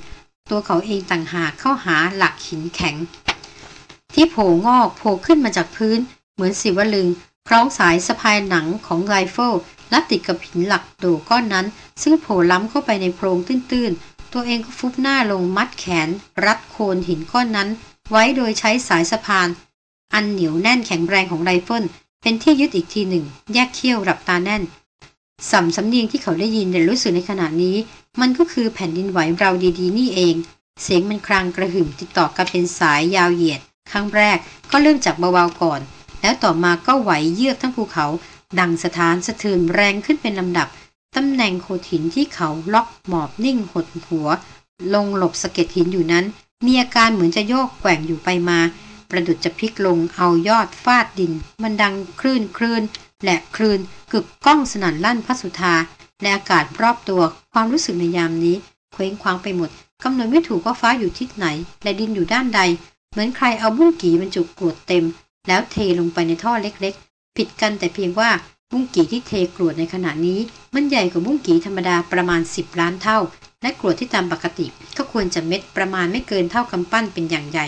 ตัวเขาเองต่างหากเข้าหาหลักหินแข็ง ที่โผล่งอกโผล่ขึ้นมาจากพื้น เหมือนศิวลึงค์ คล้องสายสะพายหนังของไรเฟิลรัดติดกับหินหลักโด่ก้อนนั้น ซึ่งโผล่ล้ำเข้าไปในโพรงตื้นๆ ตัวเองก็ฟุบหน้าลงมัดแขน รัดโคนหินก้อนนั้น ไว้โดยใช้สายสะพาย อันเหนียวแน่นแข็งแรงของไรเฟิลเป็นที่ยึดอีกทีหนึ่ง แยกเขี้ยวหลับตาแน่น สรรพสำเนียงที่เขาได้ยินและรู้สึกในขณะนี้ มันก็คือแผ่นดินไหวเราดีๆ นี่เอง เสียงมันครางกระหึ่มติดต่อกันเป็นสายยาวเหยียด ครั้งแรกก็เริ่มจากเบาๆก่อน แล้วต่อมาก็ไหวเยือกทั้งภูเขา ดังสถานสะเทือนแรงขึ้นเป็นลำดับตำแหน่งโขดหินที่เขาล็อกหมอบนิ่งหดหัว ลงหลบสะเก็ดหินอยู่นั้น มีอาการเหมือนจะโยกแกว่งอยู่ไปมา ประดุดจะพลิกลงเอายอดฟาดดิน มันดังคลื่นคลื่น และคลื่นกึกก้องสนั่นลั่นพระสุธาและอากาศรอบตัวความรู้สึกในยามนี้ เคว้งคว้างไปหมดกำหนดไม่ถูกว่าฟ้าอยู่ทิศไหน และดินอยู่ด้านใด เหมือนใครเอาบุ้งกี่บรรจุกรวดเต็ม แล้วเทลงไปในท่อเล็กๆ ผิดกันแต่เพียงว่าบุ้งกี่ที่เทกรวดในขณะนี้ มันใหญ่กว่าบุ้งกี่ธรรมดาประมาณ 10 ล้านเท่า และกรวดที่ตามปกติ ก็ควรจะเม็ดประมาณไม่เกินเท่ากำปั้นเป็นอย่างใหญ่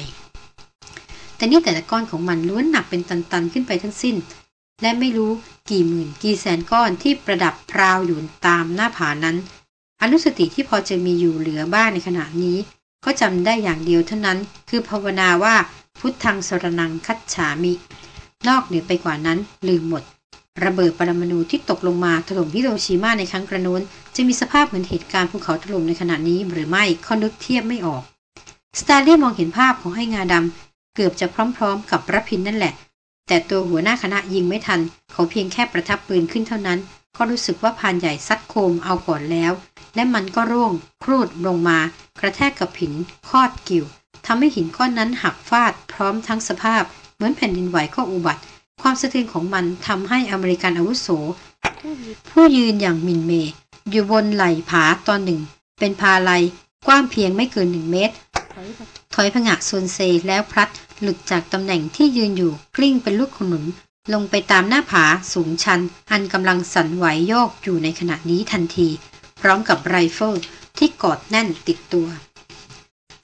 แต่นี่แต่ละก้อนของมันล้วนหนักเป็นตันๆขึ้นไปทั้งสิ้น และไม่รู้กี่หมื่นกี่แสนก้อนที่ประดับพราวอยู่ตามหน้าผานั้น อนุสติที่พอจะมีอยู่เหลือบ้างในขณะนี้ ก็จำได้อย่างเดียวเท่านั้น คือภาวนาว่าพุทธังสรนังคัจฉามิ นอกเหนือไปกว่านั้นลืมหมด ระเบิดปรมาณูที่ตกลงมาถล่มฮิโรชิมาในครั้งกระโน้น จะมีสภาพเหมือนเหตุการณ์ภูเขาถล่มในขณะนี้หรือไม่เขานึกเทียบไม่ออกสตาร์ลี่มองเห็นภาพของไอ้งาดำเกือบจะพร้อมๆ กับรพินนั่นแหละ แต่ตัวหัวหน้าคณะยิงไม่ทัน เขาเพียงแค่ประทับปืนขึ้นเท่านั้น ก็รู้สึกว่าพานใหญ่ซัดโคมเอาก่อนแล้ว และมันก็ร่วง ครูดลงมา กระแทกกับหินคอดกิ่วทำให้หินก้อนนั้นหักฟาด พร้อมทั้งสภาพ เหมือนแผ่นดินไหวก็อุบัติ ความสะเทือนของมันทำให้อเมริกันอาวุโส ผู้ยืนอย่างมินเมย์อยู่บนไหล่ผาตอนหนึ่ง เป็นพะไลกว้างเพียงไม่เกินหนึ่งเมตร ถอยผงะโซนเซแล้วพลัด หลุดจากตำแหน่งที่ยืนอยู่กลิ้งเป็นลูกขนุน ลงไปตามหน้าผาสูงชัน อันกำลังสั่นไหวโยกอยู่ในขณะนี้ทันที พร้อมกับไรเฟิลที่กอดแน่นติดตัว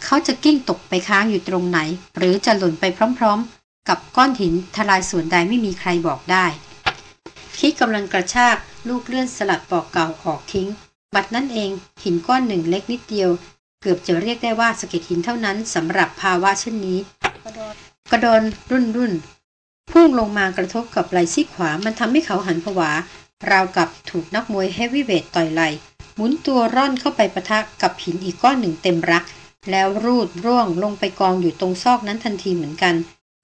เขาจะกลิ้งตกไปค้างอยู่ตรงไหน หรือจะหล่นไปพร้อมๆ กับก้อนหินทลายส่วนใดไม่มีใครบอกได้ คิดกำลังกระชากลูกเลื่อนสลัดปอกเก่าออกทิ้ง บัดนั่นเองหินก้อนหนึ่งเล็กนิดเดียวเกือบจะเรียกได้ว่าสะเก็ดหินเท่านั้นสำหรับภาวะเช่นนี้ กระโดนรุ่นรุ่นพุ่งลงมากระทบกับไหล่ซี่ขวามันทำให้เขาหันผวา ราวกับถูกนักมวยเฮฟวีเวทต่อยไหลหมุนตัวร่อนเข้าไปปะทะกับหินอีกก้อนหนึ่งเต็มรัก แล้วรูดร่วงลงไปกองอยู่ตรงซอกนั้นทันทีเหมือนกัน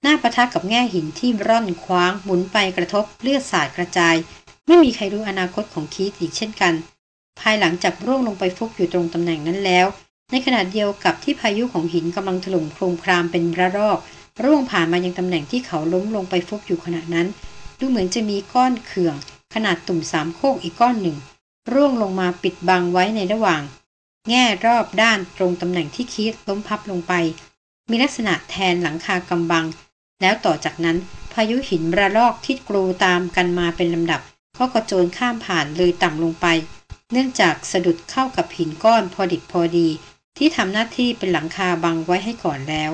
หน้าปะทะกับแง่หินที่ร่อนคว้างหมุนไปกระทบเลือดสาดกระจาย ไม่มีใครรู้อนาคตของคีตอีกเช่นกัน ภายหลังจากร่วงลงไปฟุบอยู่ตรงตำแหน่งนั้นแล้ว ในขณะเดียวกับที่พายุของหินกำลังถล่มโครมครามเป็นระลอกร่วงผ่านมายังตำแหน่งที่เขาล้มลงไปฟุบอยู่ขณะนั้น ดูเหมือนจะมีก้อนเขื่อง ขนาดตุ่มสามโคกอีกก้อนหนึ่ง ร่วงลงมาปิดบังไว้ในระหว่าง แง่รอบด้านตรงตำแหน่งที่คิดล้มพับลงไป มีลักษณะแทนหลังคากำบัง แล้วต่อจากนั้นพายุหินระลอกที่กรูตามกันมาเป็นลำดับก็กระโจนข้ามผ่านเลยต่ำลงไป เนื่องจากสะดุดเข้ากับหินก้อนพอดิบพอดี ที่ทำหน้าที่เป็นหลังคาบังไว้ให้ก่อนแล้ว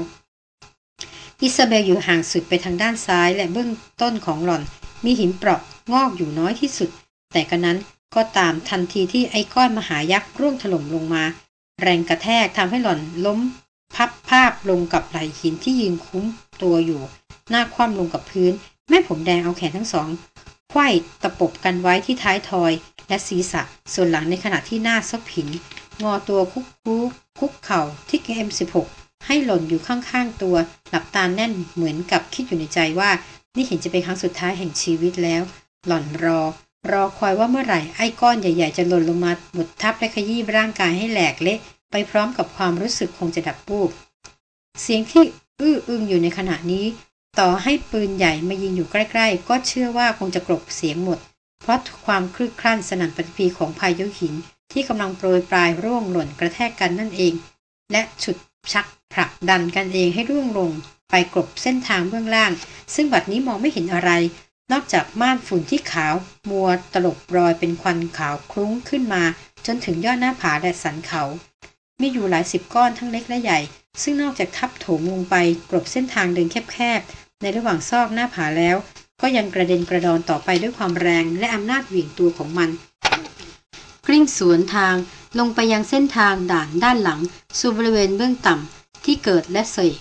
อิซาเบลอยู่ห่างสุดไปทางด้านซ้ายและเบื้องต้นของหล่อน มีหินเปราะงอกอยู่น้อยที่สุด แต่กระนั้นก็ตามทันทีที่ไอ้ก้อนมหายักษ์ร่วงถล่มลงมา แรงกระแทกทำให้หล่อนล้ม พับภาพลงกับไหลหินที่ยืนคุ้มตัวอยู่ หน้าคว่ำลงกับพื้น แม่ผมแดงเอาแขนทั้งสองไขว้ตะปบกันไว้ที่ท้ายทอย และศีรษะส่วนหลังในขณะที่หน้าซบหิน งอตัวคุกคุกคุกเข่าที่เกม16 ให้หล่นอยู่ข้างๆตัว หลับตาแน่นเหมือนกับคิดอยู่ในใจว่า นี่เห็นจะเป็นครั้งสุดท้ายแห่งชีวิตแล้ว หล่อนรอ รอคอยว่าเมื่อไหร่ไอ้ก้อนใหญ่ ๆ จะหล่นลงมาบดทับและขยี้ร่างกายให้แหลกเละไปพร้อมกับความรู้สึกคงจะดับปูบเสียงที่อื้ออึงอยู่ในขณะนี้ ต่อให้ปืนใหญ่มายิงอยู่ใกล้ ๆ ก็เชื่อว่าคงจะกลบเสียงหมด เพราะความคลึกคลั่นสนั่นปฏิพีของพายุหิน ที่กำลังโปรยปลายร่วงหล่นกระแทกกันนั่นเอง และฉุดชักผลักดันกันเองให้ร่วงลง ไปกลบเส้นทางเบื้องล่าง ซึ่งบัดนี้มองไม่เห็นอะไร นอกจากม่านฝุ่นที่ขาว มัวตลบรอยเป็นควันขาวคลุ้งขึ้นมา จนถึงยอดหน้าผาและสันเขา มีอยู่หลายสิบก้อนทั้งเล็กและใหญ่ ซึ่งนอกจากทับถมลงไปกลบเส้นทางเดินแคบๆในระหว่างซอกหน้าผาแล้ว ก็ยังกระเด็นกระดอนต่อไปด้วยความแรงและอำนาจเหวี่ยงตัวของมัน กลิ้งสวนทางลงไปยังเส้นทางด่านด้านหลัง สู่บริเวณเบื้องต่ำที่เกิดและเสย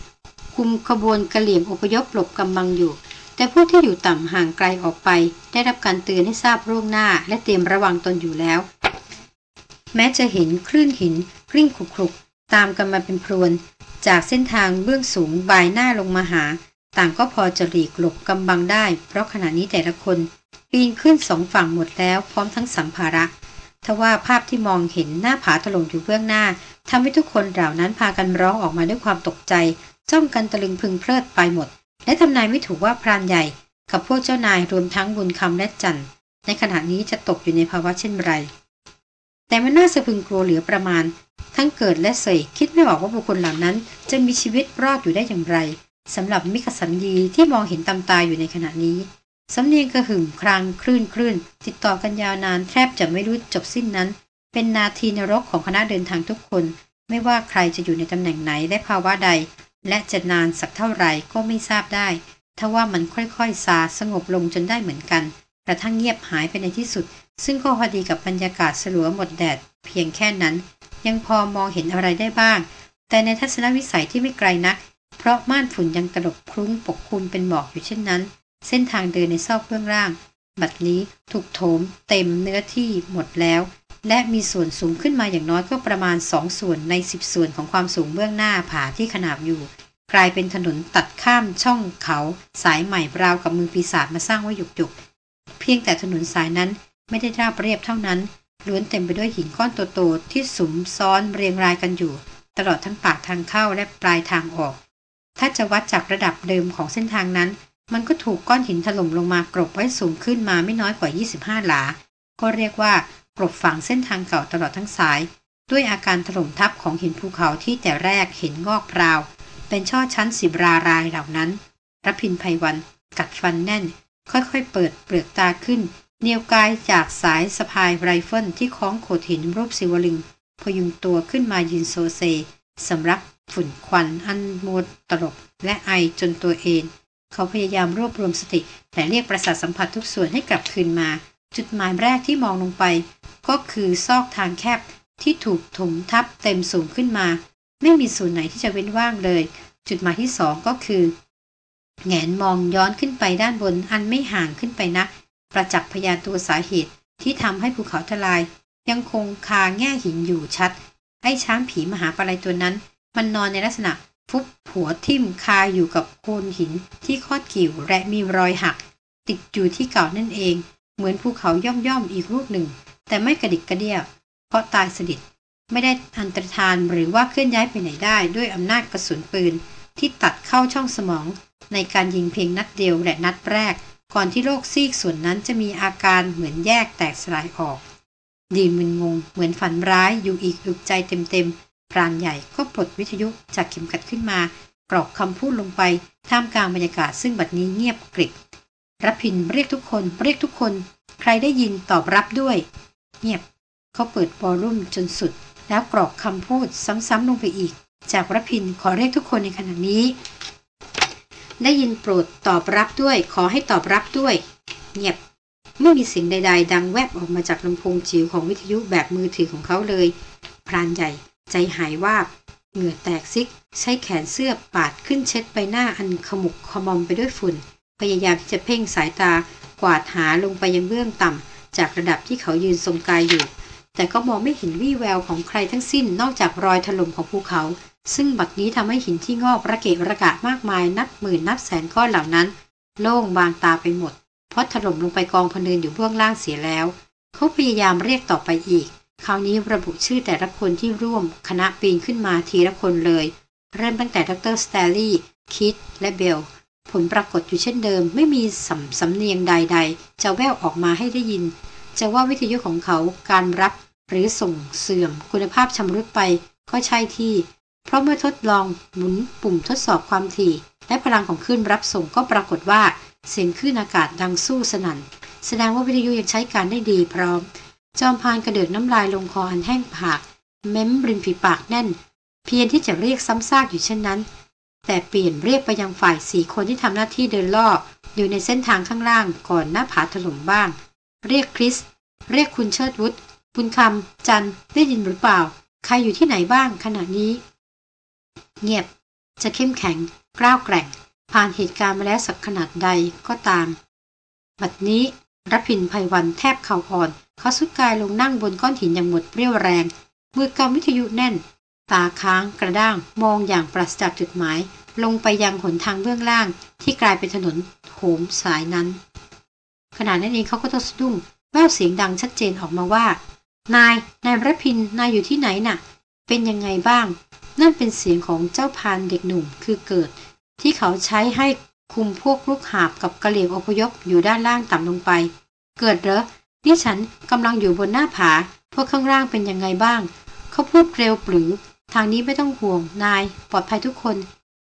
คุมขบวนกระเหลี่ยงอพยพหลบกำบังอยู่ แต่ผู้ที่อยู่ต่ำห่างไกลออกไป ได้รับการเตือนให้ทราบร่วงหน้า และเตรียมระวังตนอยู่แล้ว แม้จะเห็นคลื่นหินกลิ้งคลุกๆตามกันมาเป็นพรวน จากเส้นทางเบื้องสูงบายหน้าลงมาหา ต่างก็พอจะหลีกหลบกำบังได้ เพราะขณะนี้แต่ละคน ปีนขึ้นสองฝั่งหมดแล้วพร้อมทั้งสัมภาระ ทว่าภาพที่มองเห็นหน้าผาถล่มอยู่เบื้องหน้าทำให้ทุกคนเหล่านั้นพากันร้องออกมาด้วยความตกใจจ้องกันตะลึงพึงเพลิดไปหมด และทำนายไม่ถูกว่าพรานใหญ่ กับพวกเจ้านายรวมทั้งบุญคำและจันในขณะนี้จะตกอยู่ในภาวะเช่นไร แต่มันน่าสะพึงกลัวเหลือประมาณ ทั้งเกิดและเสยคิดไม่ออกว่าบุคคลเหล่านั้น จะมีชีวิตรอดอยู่ได้อย่างไรสำหรับมิกสันยีที่มองเห็นตำตาอยู่ในขณะนี้ สำเนียงกระหึ่มครางคลื่นคลื่นติดต่อกันยาวนานแทบจะไม่รู้จบสิ้นนั้น เป็นนาทีนรกของคณะเดินทางทุกคน ไม่ว่าใครจะอยู่ในตำแหน่งไหนและภาวะใด และจะนานสักเท่าไหร่ก็ไม่ทราบได้ถ้าว่ามันค่อยๆซาสงบลงจนได้เหมือนกันกระทั่งเงียบหายไปในที่สุด ซึ่งก็พอดีกับบรรยากาศสลัวหมดแดด เพียงแค่นั้น ยังพอมองเห็นอะไรได้บ้าง แต่ในทัศนวิสัยที่ไม่ไกลนัก เพราะม่านฝุ่นยังตลบคลุ้งปกคลุมเป็นหมอกอยู่เช่นนั้น เส้นทางเดินในซอกเบื้องล่าง บัดนี้ถูกโถมเต็มเนื้อที่หมดแล้ว และมีส่วนสูงขึ้นมาอย่างน้อยก็ประมาณสองส่วนในสิบส่วนของความสูงเบื้องหน้าผาที่ขนาบอยู่ กลายเป็นถนนตัดข้ามช่องเขาสายใหม่ราวกับมือปีศาจมาสร้างไว้หยุกๆ เพียงแต่ถนนสายนั้นไม่ได้ราบเรียบเท่านั้นล้วนเต็มไปด้วยหินก้อนโตๆที่สุมซ้อนเรียงรายกันอยู่ ตลอดทั้งปากทางเข้าและปลายทางออก ถ้าจะวัดจากระดับเดิมของเส้นทางนั้น มันก็ถูกก้อนหินถล่มลงมากรบไว้สูงขึ้นมาไม่น้อยกว่า 25 หลา ก็เรียกว่ากรบฝังเส้นทางเก่าตลอดทั้งสาย ด้วยอาการถล่มทับของหินภูเขาที่แต่แรกเห็นงอกพราว เป็นช่อชั้นสิบรารายเหล่านั้นรพินภัยวัน กัดฟันแน่น ค่อยๆ เปิดเปลือกตาขึ้นเนียวกายจากสายสะพายไรเฟิลที่คล้องโขดหินรูปสิวลึง พยุงตัวขึ้นมายืนโซเซสำรับฝุ่นควันอันมัวตลบและไอจนตัวเอง เขาพยายามรวบรวมสติ แต่เรียกประสาทสัมผัสทุกส่วนให้กลับคืนมา จุดหมายแรกที่มองลงไป ก็คือซอกทางแคบที่ถูกถมทับเต็มสูงขึ้นมา ไม่มีส่วนไหนที่จะเว้นว่างเลย จุดหมายที่สองก็คือ แงนมองย้อนขึ้นไปด้านบนอันไม่ห่างขึ้นไปนัก ประจักษ์พยานตัวสาเหตุที่ทำให้ภูเขาทลาย ยังคงคาแง่หินอยู่ชัด ไอ้ช้างผีมหาปลายตัวนั้น มันนอนในลักษณะ ฟุบหัวทิ่มคาอยู่กับโคนหินที่คอดกิ่วและมีรอยหัก ติดอยู่ที่เก่านั่นเอง เหมือนภูเขาย่อมย่อมอีกรูปหนึ่ง แต่ไม่กระดิกกระเดียเพราะตายสนิทไม่ได้อันตรธานหรือว่าเคลื่อนย้ายไปไหนได้ด้วยอำนาจกระสุนปืนที่ตัดเข้าช่องสมอง ในการยิงเพียงนัดเดียวและนัดแรก ก่อนที่โรคซีกส่วนนั้นจะมีอาการเหมือนแยกแตกสลายออก ดีนมึนงงเหมือนฝันร้ายอยู่อีกอึกใจเต็ม พรานใหญ่ก็ปลดวิทยุจากเข็มขัดขึ้นมากรอกคำพูดลงไปท่ามกลางบรรยากาศซึ่งบัดนี้เงียบกริบรับพินเรียกทุกคนเรียกทุกคน ใครได้ยินตอบรับด้วย เงียบเขาเปิดบอลลุ่มจนสุด แล้วกรอกคำพูดซ้ำๆลงไปอีก จากรพินขอเรียกทุกคนในขณะนี้ ได้ยินโปรดตอบรับด้วย ขอให้ตอบรับด้วย เงียบไม่มีเสียงใด ๆ ดังแวบออกมาจากลำโพงจิ๋วของวิทยุแบบมือถือของเขาเลย พรานใหญ่ ใจหายว่าเหงื่อแตกซิก ใช้แขนเสื้อปาดขึ้นเช็ดใบหน้าอันขมุกขมอมไปด้วยฝุ่น พยายามที่จะเพ่งสายตากวาดหาลงไปยังเบื้องต่ำจากระดับที่เขายืนทรงกายอยู่ แต่ก็มองไม่เห็นวี่แววของใครทั้งสิ้นนอกจากรอยถล่มของภูเขา ซึ่งบัดนี้ทำให้หินที่งอกระเกะระกะมากมายนับหมื่นนับแสนก้อนเหล่านั้น โล่งบางตาไปหมด เพราะถล่มลงไปกองพเนินอยู่เบื้องล่างเสียแล้ว เขาพยายามเรียกต่อไปอีก คราวนี้ระบุชื่อแต่ละคนที่ร่วมคณะปีนขึ้นมาทีละคนเลย เริ่มตั้งแต่ดรสแตลลี่ คิดและเบล ผลปรากฏอยู่เช่นเดิม ไม่มีสำสำเนียงใด ๆ จะแววออกมาให้ได้ยิน จะว่าวิทยุของเขาการรับหรือส่งเสื่อมคุณภาพชำรุดไปก็ใช่ที่ เพราะเมื่อทดลองหมุนปุ่มทดสอบความถี่ และพลังของคลื่นรับส่งก็ปรากฏว่า เสียงคลื่นอากาศดังสู้สนั่น แสดงว่าวิทยุยังใช้การได้ดีพร้อม จอมพานกระเดิดน้ำลายลงคออันแห้งผาก เม้มริมฝีปากแน่น เพียงที่จะเรียกซ้ำซากอยู่เช่นนั้น แต่เปลี่ยนเรียกไปยังฝ่ายสี่คนที่ทำหน้าที่เดินล่ออยู่ในเส้นทางข้างล่างก่อนหน้าผาถล่มบ้าง เรียกคริส เรียกคุณเชิดวุฒิบุญคำจันได้ยินหรือเปล่า ใครอยู่ที่ไหนบ้างขณะนี้ เงียบจะเข้มแข็งกล้าวแกร่ง ผ่านเหตุการณ์มาแล้วสักขนาดใดก็ตาม บัดนี้รพินภัยวันแทบเข่าอ่อน เขาสุดกายลงนั่งบนก้อนหินอย่างหมดเปรี้ยวแรง มือกำวิทยุแน่น ตาค้างกระด้างมองอย่างปราศจากจุดหมาย ลงไปยังหนทางเบื้องล่างที่กลายเป็นถนนโหมสายนั้น ขณะนั้นเองเขาก็ต้องสะดุ้งแววเสียงดังชัดเจนออกมาว่า นาย นายระพิน นายอยู่ที่ไหนน่ะ เป็นยังไงบ้าง นั่นเป็นเสียงของเจ้าพานเด็กหนุ่มคือเกิด ที่เขาใช้ให้คุมพวกลูกหาบกับกระเหลี่ยงอพยพอยู่ด้านล่างต่ำลงไป เกิดเหรอ นี่ฉันกำลังอยู่บนหน้าผา พวกข้างล่างเป็นยังไงบ้าง เขาพูดเร็วปรือ ทางนี้ไม่ต้องห่วง นาย ปลอดภัยทุกคน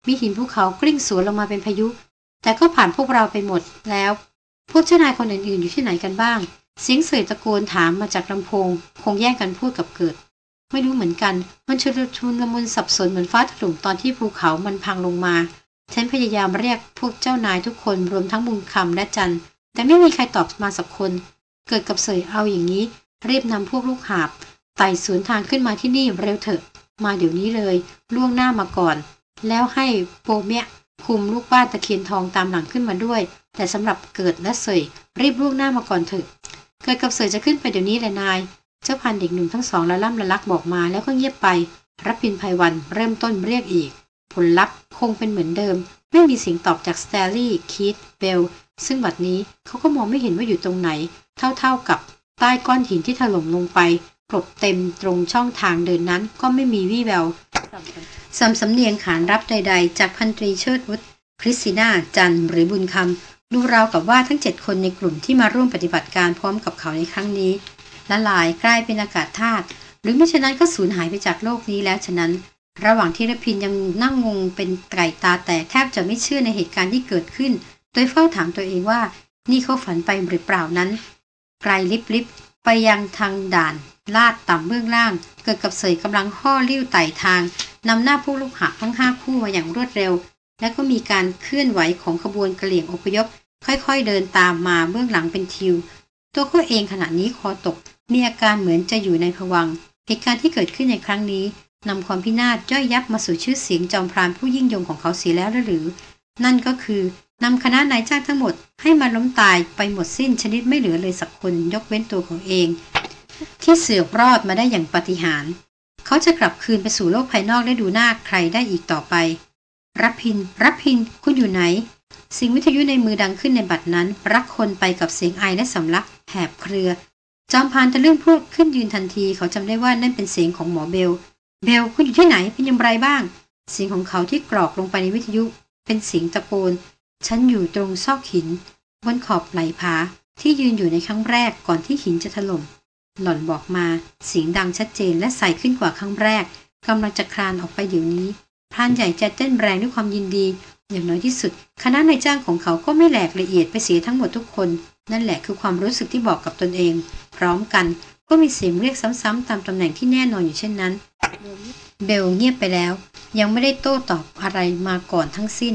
มีหินภูเขากลิ้งสวนลงมาเป็นพายุ แต่ก็ผ่านพวกเราไปหมดแล้ว พวกเจ้านายคนอื่นๆอยู่ที่ไหนกันบ้าง เสียงเสยตะโกนถามมาจากลำโพง คงแย่งกันพูดกับเกิด ไม่รู้เหมือนกัน มันชุลชุนละมุนสับสนเหมือนฟ้าถล่มตอนที่ภูเขามันพังลงมา ฉันพยายามเรียกพวกเจ้านายทุกคนรวมทั้งบุญคำและจันแต่ไม่มีใครตอบมาสักคน เกิดกับเสยเอาอย่างนี้ รีบนำพวกลูกหาบ ไต่สวนทางขึ้นมาที่นี่เร็วเถอะ มาเดี๋ยวนี้เลย ล่วงหน้ามาก่อน แล้วให้โปเมียคุมลูกบ้านตะเคียนทองตามหลังขึ้นมาด้วย แต่สำหรับเกิดและเสยรีบล่วงหน้ามาก่อนเถอะ เกิดกับเสยจะขึ้นไปเดี๋ยวนี้แหละนาย เจ้าพันเด็กหนุ่มทั้งสองละล่ำละลักบอกมาแล้วก็เงียบไปรับพินภัยวันเริ่มต้นเรียกอีก ผลลัพธ์คงเป็นเหมือนเดิม ไม่มีเสียงตอบจากสแตลลี่คีตเบลซึ่งบัดนี้เขาก็มองไม่เห็นว่าอยู่ตรงไหน เท่าๆกับใต้ก้อนหินที่ถล่มลงไปกลบเต็มตรงช่องทางเดินนั้นก็ไม่มีวี่แววสำสำเนียงขานรับใดๆ จากพันตรีเชิดวุฒิคริสติน่า จันหรือบุญคำดูราวกับว่าทั้งเจ็ดคนในกลุ่มที่มาร่วมปฏิบัติการพร้อมกับเขาในครั้งนี้ละลายกลายเป็นอากาศธาตุหรือไม่ฉะนั้นก็สูญหายไปจากโลกนี้แล้วฉะนั้น ระหว่างที่รพินยังนั่งงงเป็นไก่ตาแตกแทบจะไม่เชื่อในเหตุการณ์ที่เกิดขึ้น โดยเฝ้าถามตัวเองว่า นี่เขาฝันไปหรือเปล่านั้น ไกลลิบลิบไปยังทางด่าน ลาดต่ำเบื้องล่าง เกิดกับเสยกำลังห่อลิ้วไต่ทางนำหน้าผู้ลูกหาทั้งห้าคู่มาอย่างรวดเร็ว และก็มีการเคลื่อนไหวของขบวนกระเหลี่ยงอพยพ ค่อยๆเดินตามมาเบื้องหลังเป็นทิว ตัวเขาเองขณะนี้คอตก มีอาการเหมือนจะอยู่ในภวังเหตุการณ์ที่เกิดขึ้นในครั้งนี้นำความพินาศย่อยยับมาสู่ชื่อเสียงจอมพรานผู้ยิ่งยงของเขาเสียแล้วหรือ นั่นก็คือ นำคณะนายจ้างทั้งหมดให้มาล้มตายไปหมดสิ้นชนิดไม่เหลือเลยสักคนยกเว้นตัวของเอง ที่เสือกรอดมาได้อย่างปาฏิหาริย์เขาจะกลับคืนไปสู่โลกภายนอกได้ดูหน้าใครได้อีกต่อไป รับพิน รับพิน คุณอยู่ไหน สิ่งวิทยุในมือดังขึ้นในบัดนั้น รักคนไปกับเสียงไอและสำลักแหบเครือ จอมพานตะลื่นพูดขึ้นยืนทันที เขาจำได้ว่านั่นเป็นเสียงของหมอเบล เบลคุณอยู่ที่ไหนเป็นอย่างไรบ้าง เสียงของเขาที่กรอกลงไปในวิทยุ เป็นเสียงตะโกน ฉันอยู่ตรงซอกหิน บนขอบไหลผาที่ยืนอยู่ในครั้งแรกก่อนที่หินจะถล่ม หล่อนบอกมาเสียงดังชัดเจนและใสขึ้นกว่าครั้งแรกกำลังจะคลานออกไปเดี๋ยวนี้พรานใหญ่จะเต้นแรงด้วยความยินดี อย่างน้อยที่สุด คณะนายจ้างของเขาก็ไม่แหลกละเอียดไปเสียทั้งหมดทุกคน นั่นแหละคือความรู้สึกที่บอกกับตนเอง พร้อมกันก็มีเสียงเรียกซ้ำๆตามตำแหน่งที่แน่นอนอยู่เช่นนั้น เบลเงียบไปแล้ว ยังไม่ได้โต้ตอบอะไรมาก่อนทั้งสิ้น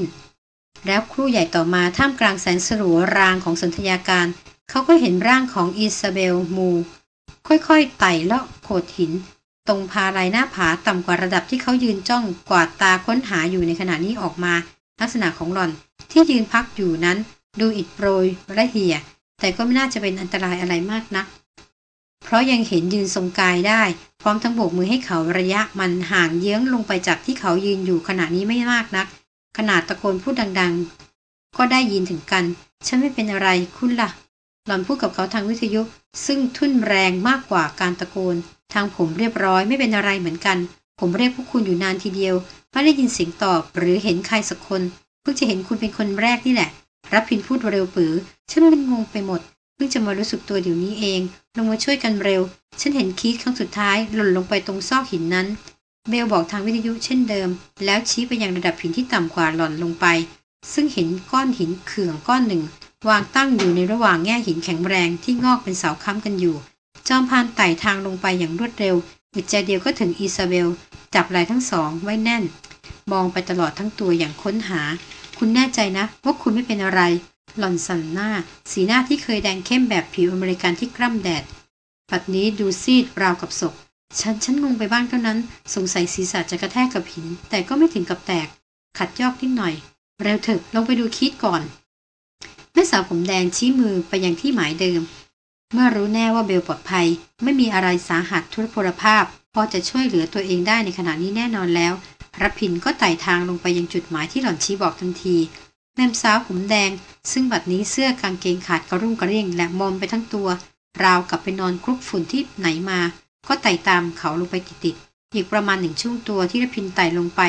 แล้วครู่ใหญ่ต่อมาท่ามกลางแสงสลัวรางของสนธยาการ เขาก็เห็นร่างของอิซาเบลมู ค่อยๆไต่เลาะโขดหิน ตรงพาลายหน้าผาต่ำกว่าระดับที่เขายืนจ้องกวาดตาค้นหาอยู่ในขณะนี้ออกมา ลักษณะของหล่อนที่ยืนพักอยู่นั้น ดูอิดโปรยและเหี่ย แต่ก็ไม่น่าจะเป็นอันตรายอะไรมากนัก เพราะยังเห็นยืนทรงกายได้ พร้อมทั้งโบกมือให้เขาระยะมันห่างเยื้องลงไปจากที่เขายืนอยู่ขณะนี้ไม่มากนัก ขนาดตะโกนพูดดัง ๆ ก็ได้ยินถึงกัน ฉันไม่เป็นอะไรคุณละ่ะ หล่อนพูดกับเขาทางวิทยุ ซึ่งทุ่นแรงมากกว่าการตะโกน ทางผมเรียบร้อยไม่เป็นอะไรเหมือนกัน ผมเรียกพวกคุณอยู่นานทีเดียว ไม่ได้ยินเสียงตอบหรือเห็นใครสักคน เพิ่งจะเห็นคุณเป็นคนแรกนี่แหละ รับพินพูดเร็วปือ ฉันมันงงไปหมด เพิ่งจะมารู้สึกตัวเดี๋ยวนี้เอง ลงมาช่วยกันเร็ว ฉันเห็นคีดครั้งสุดท้ายหล่นลงไปตรงซอกหินนั้น เบลบอกทางวิทยุเช่นเดิม แล้วชี้ไปยังระดับหินที่ต่ำกว่าหล่อนลงไป ซึ่งเห็นก้อนหินเขื่องก้อนหนึ่ง วางตั้งอยู่ในระหว่างแง่หินแข็งแรงที่งอกเป็นเสาค้ำกันอยู่ จอมพรานไต่ทางลงไปอย่างรวดเร็วอึดใจเดียวก็ถึงอิซาเบล จับไหล่ทั้งสองไว้แน่น มองไปตลอดทั้งตัวอย่างค้นหา คุณแน่ใจนะว่าคุณไม่เป็นอะไร หล่อนสั่นหน้า สีหน้าที่เคยแดงเข้มแบบผิวอเมริกันที่กร้ำแดดบัดนี้ดูซีดราวกับศพ ฉันฉันงงไปบ้างเท่านั้น สงสัยศีรษะจะกระแทกกับหิน แต่ก็ไม่ถึงกับแตก ขัดยอกนิดหน่อย เร็วเถอะลงไปดูคีธก่อน แม่สาวผมแดงชี้มือไปยังที่หมายเดิม เมื่อรู้แน่ว่าเบลปลอดภัย ไม่มีอะไรสาหัสทุรพลภาพ พอจะช่วยเหลือตัวเองได้ในขณะนี้แน่นอนแล้วรับพินก็ไต่ทางลงไปยังจุดหมายที่หล่อนชี้บอกทันทีแม่สาวผมแดง ซึ่งบัดนี้เสื้อกางเกงขาดกระรุ่งกระเร่งและมอมไปทั้งตัว ราวกับไปนอนคลุกฝุ่นที่ไหนมา ก็ไต่ตามเขาลงไปติดๆอีกประมาณหนึ่งชั่วตัวที่รับพินไต่ลงไป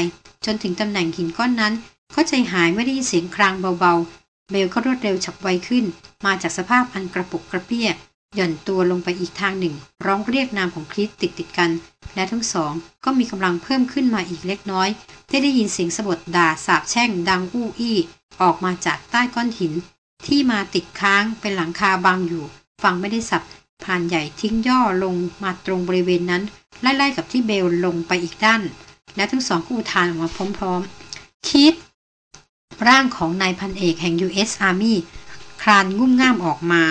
จนถึงตำแหน่งหินก้อนนั้น ก็ใจหายไม่ได้ยินเสียงครางเบาๆ เบลก็รวดเร็วฉับไวขึ้น มาจากสภาพอันกระปุกกระเปี้ยหย่อนตัวลงไปอีกทางหนึ่ง ร้องเรียกนามของคริสติดติดกัน และทั้งสองก็มีกำลังเพิ่มขึ้นมาอีกเล็กน้อย ได้ได้ยินเสียงสะบดด่าสาบแช่งดังอู้อี้ ออกมาจากใต้ก้อนหิน ที่มาติดค้างเป็นหลังคาบางอยู่ ฟังไม่ได้สับ ผ่านใหญ่ทิ้งย่อลงมาตรงบริเวณนั้น ไล่ๆกับที่เบลลงไปอีกด้าน และทั้งสองก็อุทานออกมาพร้อมๆ คิด ร่างของนายพันเอกแห่ง U.S. Army คลานงุ่มง่ามออกมา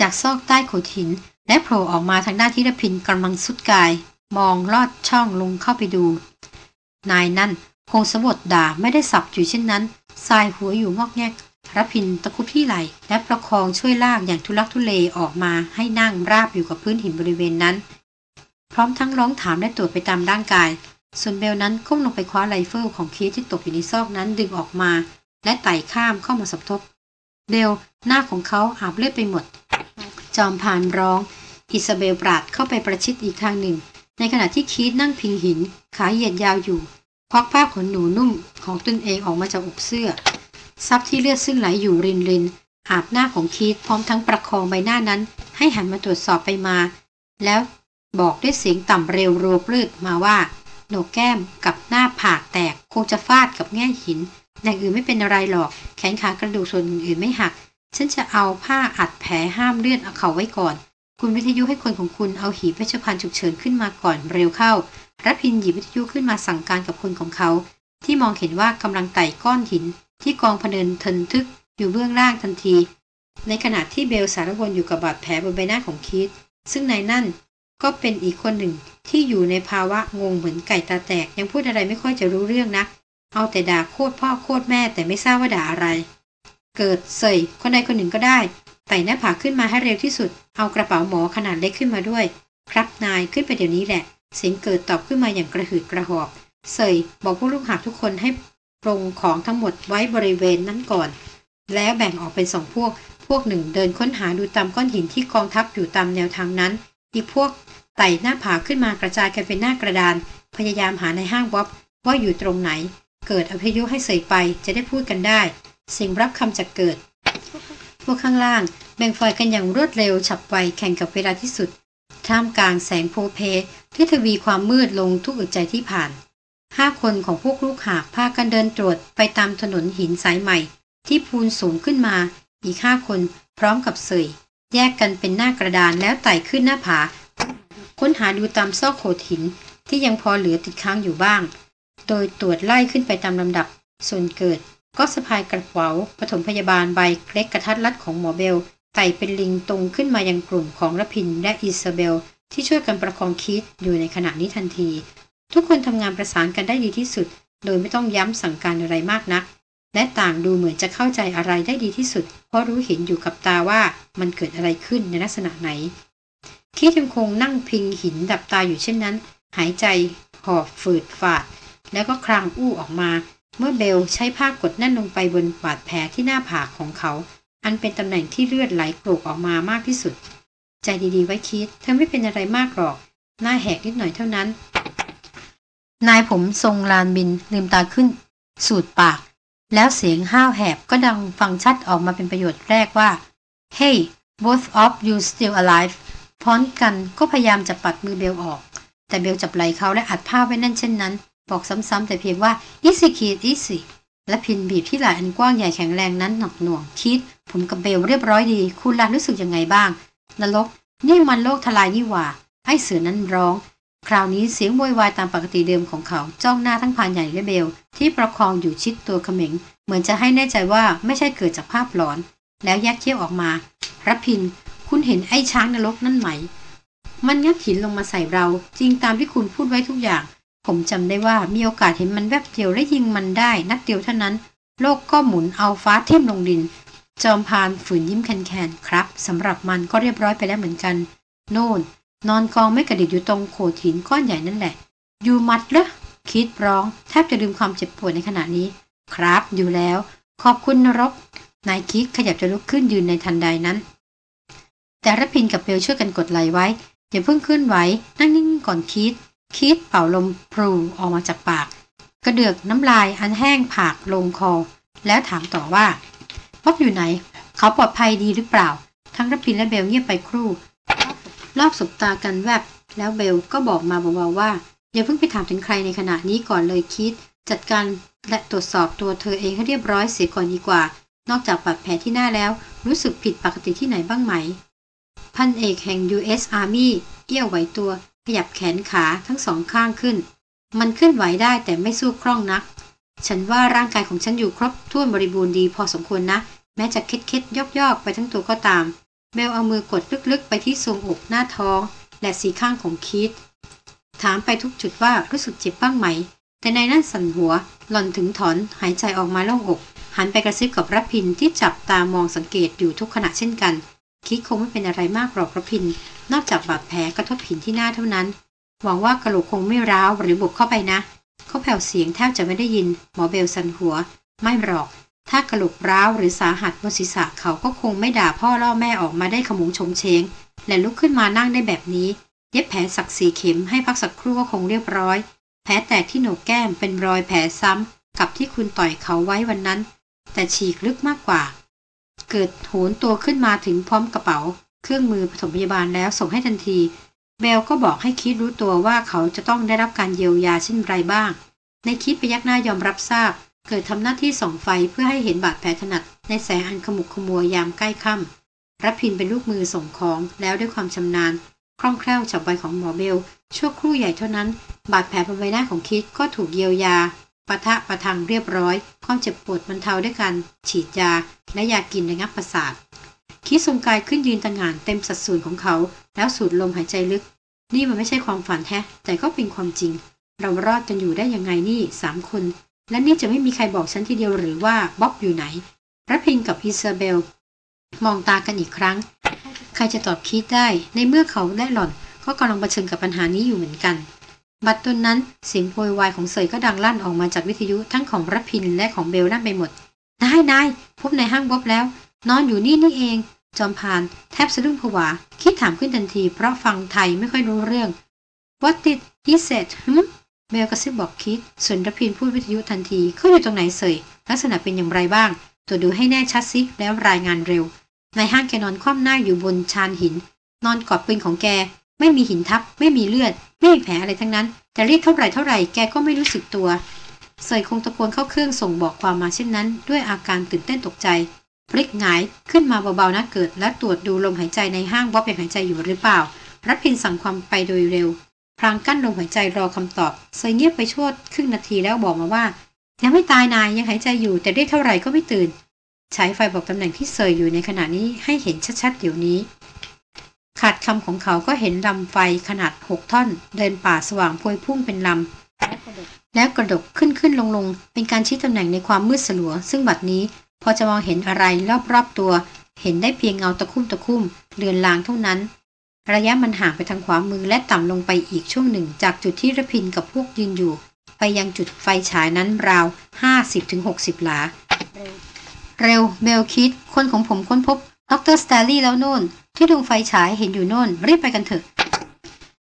จากซอกใต้โขดหิน และโผล่ออกมาทางด้านที่รพินกำลังสุดกาย มองลอดช่องลงเข้าไปดู นายนั่นคงสะบดด่าไม่ได้สับอยู่เช่นนั้นสายหัวอยู่งอกแงก รพินตะคุบที่ไหลและประคองช่วยลากอย่างทุลักทุเลออกมาให้นั่งราบอยู่กับพื้นหินบริเวณนั้น พร้อมทั้งร้องถามและตรวจไปตามร่างกาย ส่วนเบลนั้นก้มลงไปคว้าไรเฟิลของคีธที่ตกอยู่ในซอกนั้นดึงออกมา และไต่ข้ามเข้ามาสมทบ เบลหน้าของเขาอาบเลือดไปหมด จอมพานร้อง อิซาเบลปราดเข้าไปประชิดอีกทางหนึ่ง ในขณะที่คีธนั่งพิงหิน ขาเหยียดยาวอยู่ควักผ้าขนหนูนุ่มของตนเองออกมาจากอกเสื้อ ซับที่เลือดซึ่งไหลอยู่รินรินอาบหน้าของคีดพร้อมทั้งประคองใบหน้านั้น ให้หันมาตรวจสอบไปมา แล้วบอกด้วยเสียงต่ำเร็วรัวปลืดมาว่าโหนกแก้มกับหน้าผากแตกคงจะฟาดกับแง่หินอย่างอื่นไม่เป็นอะไรหรอก แขนขากระดูกส่วนอื่นไม่หัก ฉันจะเอาผ้าอัดแผลห้ามเลือดเอาเขาไว้ก่อน คุณวิทยุให้คนของคุณเอาหีบเวชภัณฑ์ฉุกเฉินขึ้นมาก่อนเร็วเข้ารัพินหยิบวิทยุขึ้นมาสั่งการกับคนของเขา ที่มองเห็นว่ากำลังไต่ก้อนหิน ที่กองพเนินทนทึกอยู่เบื้องล่างทันที ในขณะที่เบลสารวนอยู่กับบาดแผลบนใบหน้าของคิดซึ่งนายนั่นก็เป็นอีกคนหนึ่งที่อยู่ในภาวะงงเหมือนไก่ตาแตก ยังพูดอะไรไม่ค่อยจะรู้เรื่องนัก เอาแต่ด่าโคตรพ่อโคตรแม่แต่ไม่ทราบว่าด่าอะไร เกิดเสยคนใดคนหนึ่งก็ได้ไต่หน้าผาขึ้นมาให้เร็วที่สุด เอากระเป๋าหมอขนาดเล็กขึ้นมาด้วย ครับนายขึ้นไปเดี๋ยวนี้แหละ เสียงเกิดตอบขึ้นมาอย่างกระหืดกระหอบ เสยบอกพวกลูกหาทุกคนให้ ปรงของทั้งหมดไว้บริเวณนั้นก่อน แล้วแบ่งออกเป็นสองพวก พวกหนึ่งเดินค้นหาดูตามก้อนหินที่กองทัพอยู่ตามแนวทางนั้น อีกพวกไต่หน้าผาขึ้นมากระจายกันเป็นหน้ากระดาน พยายามหาในห้างบ๊อบว่าอยู่ตรงไหน เกิดอพยุให้เสยไปจะได้พูดกันได้ สิ่งรับคำจากเกิด พวกข้างล่าง แบ่งฝ่ายกันอย่างรวดเร็วฉับไวแข่งกับเวลาที่สุด ท่ามกลางแสงโพเพที่ทวีความมืดลงทุกอึดใจที่ผ่าน ห้าคนของพวกลูกหาพากันเดินตรวจไปตามถนนหินสายใหม่ ที่พูนสูงขึ้นมา อีกห้าคนพร้อมกับเสยแยกกันเป็นหน้ากระดานแล้วไต่ขึ้นหน้าผา ค้นหาดูตามซอกโขดหินที่ยังพอเหลือติดค้างอยู่บ้าง โดยตรวจไล่ขึ้นไปตามลำดับ ส่วนเกิดก็สะพายกระเป๋าปฐมพยาบาลใบเล็กกระทัดรัดของหมอเบลไต่เป็นลิงตรงขึ้นมายังกลุ่มของรพินและอิซาเบล ที่ช่วยกันประคองคิดอยู่ในขณะนี้ทันที ทุกคนทำงานประสานกันได้ดีที่สุด โดยไม่ต้องย้ำสั่งการอะไรมากนัก และต่างดูเหมือนจะเข้าใจอะไรได้ดีที่สุด เพราะรู้เห็นอยู่กับตาว่ามันเกิดอะไรขึ้นในลักษณะไหน คิดยังคงนั่งพิงหินดับตาอยู่เช่นนั้น หายใจหอบฝืดฝาด แล้วก็ครางอู้ออกมา เมื่อเบลใช้ผ้ากดแน่นลงไปบนบาดแผลที่หน้าผากของเขา อันเป็นตำแหน่งที่เลือดไหลโกรกออกมามากที่สุด ใจดีๆไว้คิดเธอไม่เป็นอะไรมากหรอก หน้าแหกนิดหน่อยเท่านั้น นายผมทรงลานบินลืมตาขึ้น สูดปาก แล้วเสียงห้าวแหบก็ดังฟังชัดออกมาเป็นประโยชน์แรกว่า Hey both of you still alive พร้อนกันก็พยายามจะปัดมือเบลออก แต่เบลจับไหล่เขาและอัดผ้าไว้แน่นเช่นนั้น บอกซ้ำๆแต่เพียงว่า easy kid easy และพินบีบที่ไหล่อันกว้างใหญ่แข็งแรงนั้นหนักหน่วงคิด ผมกับเบลเรียบร้อยดี คุณล่ะรู้สึกยังไงบ้างนรกนี่มันโลกทลายนี่หว่าให้เสือนั้นร้อง คราวนี้เสียงโวยวายตามปกติเดิมของเขาจ้องหน้าทั้งพานใหญ่และเบล ที่ประคองอยู่ชิดตัวเขม็ง เหมือนจะให้แน่ใจว่าไม่ใช่เกิดจากภาพหลอน แล้วแยกเขี้ยวออกมารับพิน คุณเห็นไอ้ช้างนรกนั่นไหม มันงัดหินลงมาใส่เรา จริงตามที่คุณพูดไว้ทุกอย่าง ผมจำได้ว่ามีโอกาสเห็นมันแวบเดียวและยิงมันได้นัดเดียวเท่านั้น โลกก็หมุนเอาฟ้าทิ่มลงดิน จอมพานฝืนยิ้มแคนๆครับสำหรับมันก็เรียบร้อยไปแล้วเหมือนกัน โน่น นอนกองไม่กระดิกอยู่ตรงโขดหินก้อนใหญ่นั่นแหละ อยู่มัดเหรอคิดร้องแทบจะลืมความเจ็บปวดในขณะนี้ ครับอยู่แล้ว ขอบคุณนรก นายคิดขยับจะลุกขึ้นยืนในทันใดนั้น แต่รพินกับเบลช่วยกันกดไหลไว้ อย่าเพิ่งขึ้นไหวนั่งนิ่งก่อนคิด คิดเป่าลมพลูออกมาจากปาก กระเดือกน้ำลายอันแห้งผากลงคอ แล้วถามต่อว่าป๊อบอยู่ไหน เขาปลอดภัยดีหรือเปล่า ทั้งรพินและเบลเงียบไปครู่ รอบสบตากันแวบ แล้วเบลก็บอกมาเบาๆว่า อย่าเพิ่งไปถามถึงใครในขณะนี้ก่อนเลยคิด จัดการและตรวจสอบตัวเธอเองให้เรียบร้อยเสียก่อนดีกว่า นอกจากบาดแผลที่หน้าแล้ว รู้สึกผิดปกติที่ไหนบ้างไหม พันเอกแห่ง U.S. Army เอี้ยวไหวตัว ขยับแขนขาทั้งสองข้างขึ้น มันเคลื่อนไหวได้แต่ไม่สู้คล่องนัก ฉันว่าร่างกายของฉันอยู่ครบถ้วนบริบูรณ์ดีพอสมควรนะ แม้จะเค็ดๆยอกๆไปทั้งตัวก็ตาม เบลเอามือกดลึกๆ ไปที่ทรวงอกหน้าท้อง และสีข้างของคิด ถามไปทุกจุดว่ารู้สึกเจ็บบ้างไหม แต่ในนั่นสั่นหัว หล่อนถึงถอนหายใจออกมาโล่งอก หันไปกระซิบกับรพินที่จับตามองสังเกตอยู่ทุกขณะเช่นกัน คิดคงไม่เป็นอะไรมากหรอกรพิน นอกจากบาดแผลกระทบหินที่หน้าเท่านั้น หวังว่ากระโหลกคงไม่ร้าวหรือบุกเข้าไปนะ เขาแผ่วเสียงแทบจะไม่ได้ยิน หมอเบลสันหัว ไม่หรอก ถ้ากระโหลกร้าวหรือสาหัสบนศีรษะเขาก็คงไม่ด่าพ่อล่อแม่ออกมาได้ขมุงชงเชง และลุกขึ้นมานั่งได้แบบนี้ เย็บแผลสักสีเข็มให้พักสักครู่ก็คงเรียบร้อย แผลแตกที่โหนกแก้มเป็นรอยแผลซ้ำกับที่คุณต่อยเขาไว้วันนั้น แต่ฉีกลึกมากกว่า เกิดโหนตัวขึ้นมาถึงพร้อมกระเป๋า เครื่องมือปฐมพยาบาลแล้วส่งให้ทันที เบลก็บอกให้คิดรู้ตัวว่าเขาจะต้องได้รับการเยียวยาเช่นไรบ้าง ในคิดไปยักหน้ายอมรับทราบ เกิดทำหน้าที่ส่องไฟเพื่อให้เห็นบาดแผลถนัด ในแสงอันขมุกขมัวยามใกล้ค่ำรับพินเป็นลูกมือส่งของแล้วด้วยความชำนาญ คล่องแคล่วฉับไวของหมอเบล ชั่วครู่ใหญ่เท่านั้น บาดแผลบนใบหน้าของคิดก็ถูกเยียวยาปะทะประทังเรียบร้อย ความเจ็บปวดบรรเทาด้วยการฉีดยา และยากินระงับประสาทคิดทรงกายขึ้นยืนต่างหานเต็มสัดส่วนของเขา แล้วสูดลมหายใจลึก นี่มันไม่ใช่ความฝันแท้แต่ก็เป็นความจริง เรารอดกันอยู่ได้ยังไงนี่สามคน และนี่จะไม่มีใครบอกฉันทีเดียวหรือว่าบ๊อบอยู่ไหนพระพินกับอิซาเบล มองตากันอีกครั้ง ใครจะตอบคิดได้ในเมื่อเขาและหล่อนก็กำลังเผชิญกับปัญหานี้อยู่เหมือนกัน บัดตนนั้นเสียงโวยวายของเสยก็ดังลั่นออกมาจากวิทยุทั้งของรพินและของเบลนั่นไปหมด นายนายพบในห้างบ๊อบแล้ว นอนอยู่นี่นี่เอง จอมพานแทบสะดุ้งผวา คิดถามขึ้นทันที เพราะฟังไทยไม่ค่อยรู้เรื่อง What did he said ฮึม เบลกระซิบบอกคิดส่วนรพินพูดวิทยุทันทีเขาอยู่ตรงไหนเสยลักษณะเป็นอย่างไรบ้างตรวจดูให้แน่ชัดซิแล้วรายงานเร็วในห้างแกนอนคว่ำหน้าอยู่บนชานหิน นอนกอดปืนของแก ไม่มีหินทับ ไม่มีเลือด ไม่มีแผลอะไรทั้งนั้น แต่เรียกเท่าไหร่เท่าไหร่แกก็ไม่รู้สึกตัวเสยคงตะโกนเข้าเครื่องส่งบอกความมาเช่นนั้น ด้วยอาการตื่นเต้นตกใจพลิกหงายขึ้นมาเบาๆนะเกิด และตรวจดูลมหายใจในห้างบ๊อบยังหายใจอยู่หรือเปล่า รับพินสั่งความไปโดยเร็ว พรางกั้นลมหายใจรอคำตอบเซยเงียบไปชั่วครึ่งนาทีแล้วบอกมาว่า ยังไม่ตายนายยังหายใจอยู่ แต่เรียกเท่าไหร่ก็ไม่ตื่นฉายไฟบอกตำแหน่งที่เสยอยู่ในขณะนี้ให้เห็นชัดๆเดี๋ยวนี้ ขาดคำของเขาก็เห็นลำไฟขนาดหกท่อน เดินป่าสว่างพวยพุ่งเป็นลำแล้วกระดกขึ้นขึ้นลงลงเป็นการชี้ตำแหน่งในความมืดสลัว ซึ่งบัดนี้พอจะมองเห็นอะไรรอบๆตัว เห็นได้เพียงเงาตะคุ่มตะคุ่มเลือนลางเท่านั้น ระยะมันห่างไปทางขวามือและต่ำลงไปอีกช่วงหนึ่ง จากจุดที่รพินทร์กับพวกยืนอยู่ ไปยังจุดไฟฉายนั้นราว 50-60 หลา เร็วเบลคีธ คนของผมค้นพบดร.สแตนลีย์แล้วโน่น ที่ดวงไฟฉายเห็นอยู่โน่น รีบไปกันเถอะ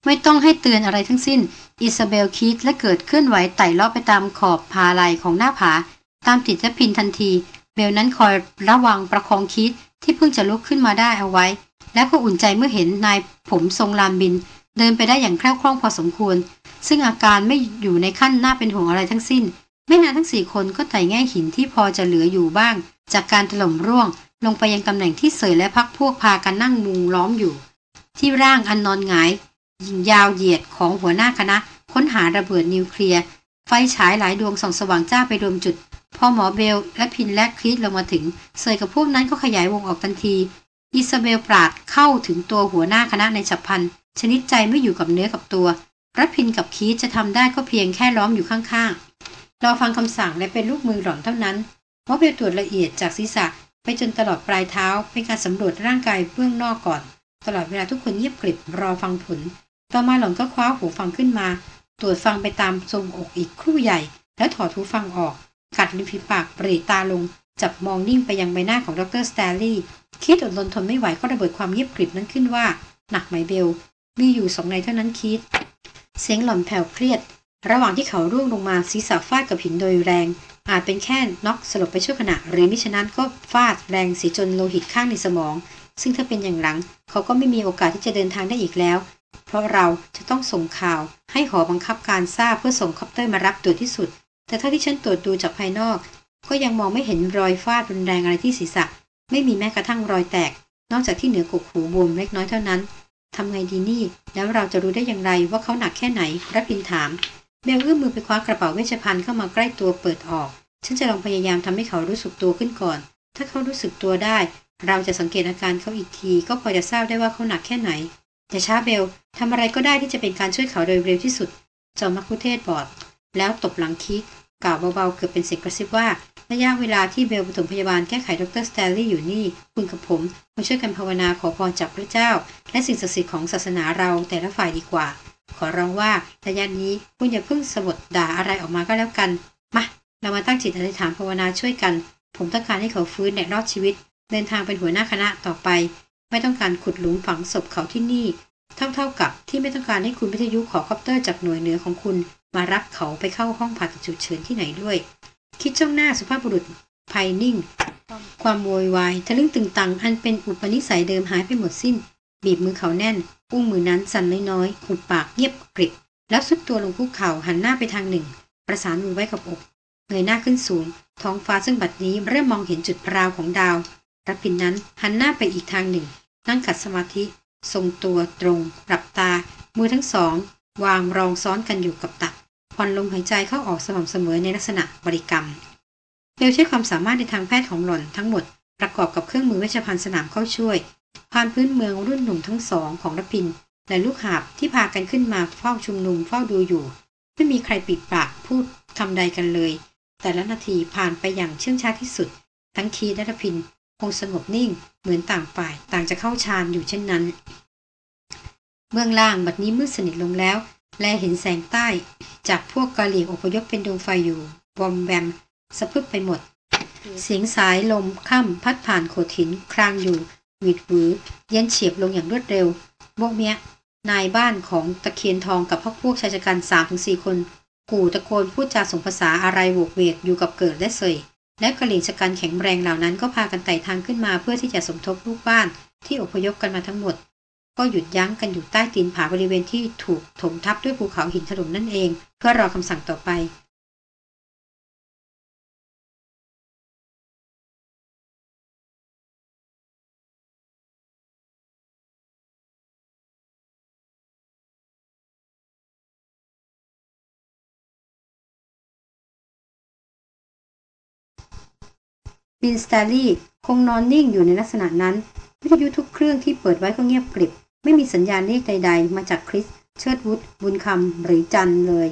ไม่ต้องให้เตือนอะไรทั้งสิ้น อิซาเบลคีธ และเกิดเคลื่อนไหวไต่เลาะไปตามขอบพะไลของหน้าผา ตามติดและพินทันที เบลนั้นคอยระวังประคองคิดที่เพิ่งจะลุกขึ้นมาได้เอาไว้ แล้วก็อุ่นใจเมื่อเห็นนายผมทรงลานบิน เดินไปได้อย่างแคล่วคล่องพอสมควร ซึ่งอาการไม่อยู่ในขั้นน่าเป็นห่วงอะไรทั้งสิ้น ไม่นานทั้งสี่คนก็ไต่แง่หินที่พอจะเหลืออยู่บ้าง จากการถล่มร่วง ลงไปยังตำแหน่งที่เสยและพักพวกพากันนั่งมุงล้อมอยู่ ที่ร่างอันนอนหงายยงยาวเหยียดของหัวหน้าคณะ ค้นหาระเบิดนิวเคลียร์ไฟฉายหลายดวงส่องสว่างจ้าไปรวมจุดพอหมอเบลและพินและคริสลงมาถึงเสยกับพวกนั้นก็ขยายวงออกทันที อิซาเบลปราดเข้าถึงตัวหัวหน้าคณะในฉับพันชนิดใจไม่อยู่กับเนื้อกับตัว รัพินกับคีจะทำได้ก็เพียงแค่ล้อมอยู่ข้างๆรอฟังคำสั่งและเป็นลูกมือหล่อนเท่านั้นหมอเบลตรวจละเอียดจากศีรษะไปจนตลอดปลายเท้า เป็นการสำรวจร่างกายเบื้องนอกก่อน ตลอดเวลาทุกคนเงียบกริบรอฟังผล ต่อมาหล่อนก็คว้าหูฟังขึ้นมา ตรวจฟังไปตามทรงอกอีกครู่ใหญ่ แล้วถอดหูฟังออก กัดริมฝีปากเปรตตาลงจับมองนิ่งไปยังใบหน้าของดรสแตลลี่คิดอดรนทนไม่ไหวก็ระเบิดความเงียบกริบนั้นขึ้นว่า หนักไหมเบล มีอยู่สองในเท่านั้นคิด เสียงหล่อนแผ่วเครียด ระหว่างที่เขาร่วงลงมาศีรษะฟาดกับหินโดยแรง อาจเป็นแค่น็อกสลบไปชั่วขณะ หรือมิฉะนั้นก็ฟาดแรงเสียจนโลหิตคั่งในสมอง ซึ่งถ้าเป็นอย่างหลัง เขาก็ไม่มีโอกาสที่จะเดินทางได้อีกแล้ว เพราะเราจะต้องส่งข่าวให้หอบังคับการทราบเพื่อส่งคอปเตอร์มารับตัวที่สุด แต่เท่าที่ฉันตรวจดูจากภายนอก ก็ยังมองไม่เห็นรอยฟาดรุนแรงอะไรที่ศีรษะ ไม่มีแม้กระทั่งรอยแตก นอกจากที่เหนือกกหูบวมเล็กน้อยเท่านั้นทำไงดีนี่ แล้วเราจะรู้ได้อย่างไรว่าเขาหนักแค่ไหนรพินทร์ถามเบลเอื้อมมือไปคว้ากระเป๋าเวชภัณฑ์เข้ามาใกล้ตัวเปิดออก ฉันจะลองพยายามทำให้เขารู้สึกตัวขึ้นก่อน ถ้าเขารู้สึกตัวได้ เราจะสังเกตอาการเขาอีกที ก็พอจะทราบได้ว่าเขาหนักแค่ไหนอย่าช้าเบลทำอะไรก็ได้ที่จะเป็นการช่วยเขาโดยเร็วที่สุดจอมมักคุเทศบอกแล้วตบหลังคิก กล่าวเบาๆเกือบเป็นเสียงกระซิบว่าระยะเวลาที่เบลปฐมพยาบาลแก้ไขดรสแตลลี่อยู่นี่ คุณกับผมมาช่วยกันภาวนาขอพรจากพระเจ้า และสิ่งศักดิ์สิทธิ์ของศาสนาเราแต่ละฝ่ายดีกว่า ขอร้องว่าระยะนี้คุณอย่าเพิ่งสบถด่าอะไรออกมาก็แล้วกันมาเรามาตั้งจิตอธิษฐานภาวนาช่วยกัน ผมต้องการให้เขาฟื้นและรอดชีวิต เดินทางเป็นหัวหน้าคณะต่อไป ไม่ต้องการขุดหลุมฝังศพเขาที่นี่ เท่าๆกับที่ไม่ต้องการให้คุณวิทยุขอคอปเตอร์จากหน่วยเหนือของคุณ มารับเขาไปเข้าห้องผ่าตัดฉุกเฉินที่ไหนด้วย คีธจ้องหน้าสุภาพบุรุษไพรนิ่ง ความโวยวายทะลึ่งตึงตังอันเป็นอุปนิสัยเดิมหายไปหมดสิ้น บีบมือเขาแน่น อุ้งมือนั้นสั่นน้อยๆหุบปากเงียบกริบ แล้วสุดตัวลงคุกเข่าหันหน้าไปทางหนึ่ง ประสานมือไว้กับอก เงยหน้าขึ้นสูง ท้องฟ้าซึ่งบัดนี้เริ่มมองเห็นจุดราวของดาวรับพินนั้นหันหน้าไปอีกทางหนึ่ง นั่งขัดสมาธิ ทรงตัวตรงหลับตา มือทั้งสอง วางรองซ้อนกันอยู่กับตักผ่อนลมหายใจเข้าออกสม่ำเสมอในลักษณะบริกรรมเบลใช้ความสามารถในทางแพทย์ของหล่อนทั้งหมดประกอบกับเครื่องมือเวชภัณฑ์สนามเข้าช่วยพานพื้นเมืองรุ่นหนุ่มทั้งสองของรพินและลูกหาบที่พากันขึ้นมาเฝ้าชุมนุมเฝ้าดูอยู่ ไม่มีใครปิดปากพูดคำใดกันเลย แต่ละนาทีผ่านไปอย่างเชื่องช้าที่สุด ทั้งคีและรพินคงสงบนิ่งเหมือนต่างฝ่ายต่างจะเข้าฌานอยู่เช่นนั้น เบื้องล่างบัดนี้มืดสนิทลงแล้ว และเห็นแสงใต้ จากพวกกะเหลี่ยงอพยพเป็นดวงไฟอยู่วอมแวมสะพึบไปหมด เสียงสายลมค่ำพัดผ่านโขดหินครางอยู่หวิดหวือ เย็นเฉียบลงอย่างรวดเร็วโบกเมียนายบ้านของตะเคียนทองกับพวกพวกชายชะกันสามถึงสี่คน กู่ตะโกนพูดจาส่งภาษาอะไรโวกเวกอยู่กับเกิดและเสยและกระหลิ่งชะกันแข็งแรงเหล่านั้นก็พากันไต่ทางขึ้นมาเพื่อที่จะสมทบลูกบ้านที่อพยพกันมาทั้งหมด ก็หยุดยั้งกันอยู่ใต้ตีนผาบริเวณที่ถูกถมทับด้วยภูเขาหินถล่มนั่นเอง เพื่อรอคำสั่งต่อไปบินสตาลีคงนอนนิ่งอยู่ในลักษณะนั้น วิทยุทุกเครื่องที่เปิดไว้ก็เงียบกริบ ไม่มีสัญญาณเรียกใด ๆ มาจากคริสเชิดวุฒบุญคำหรือจันเลย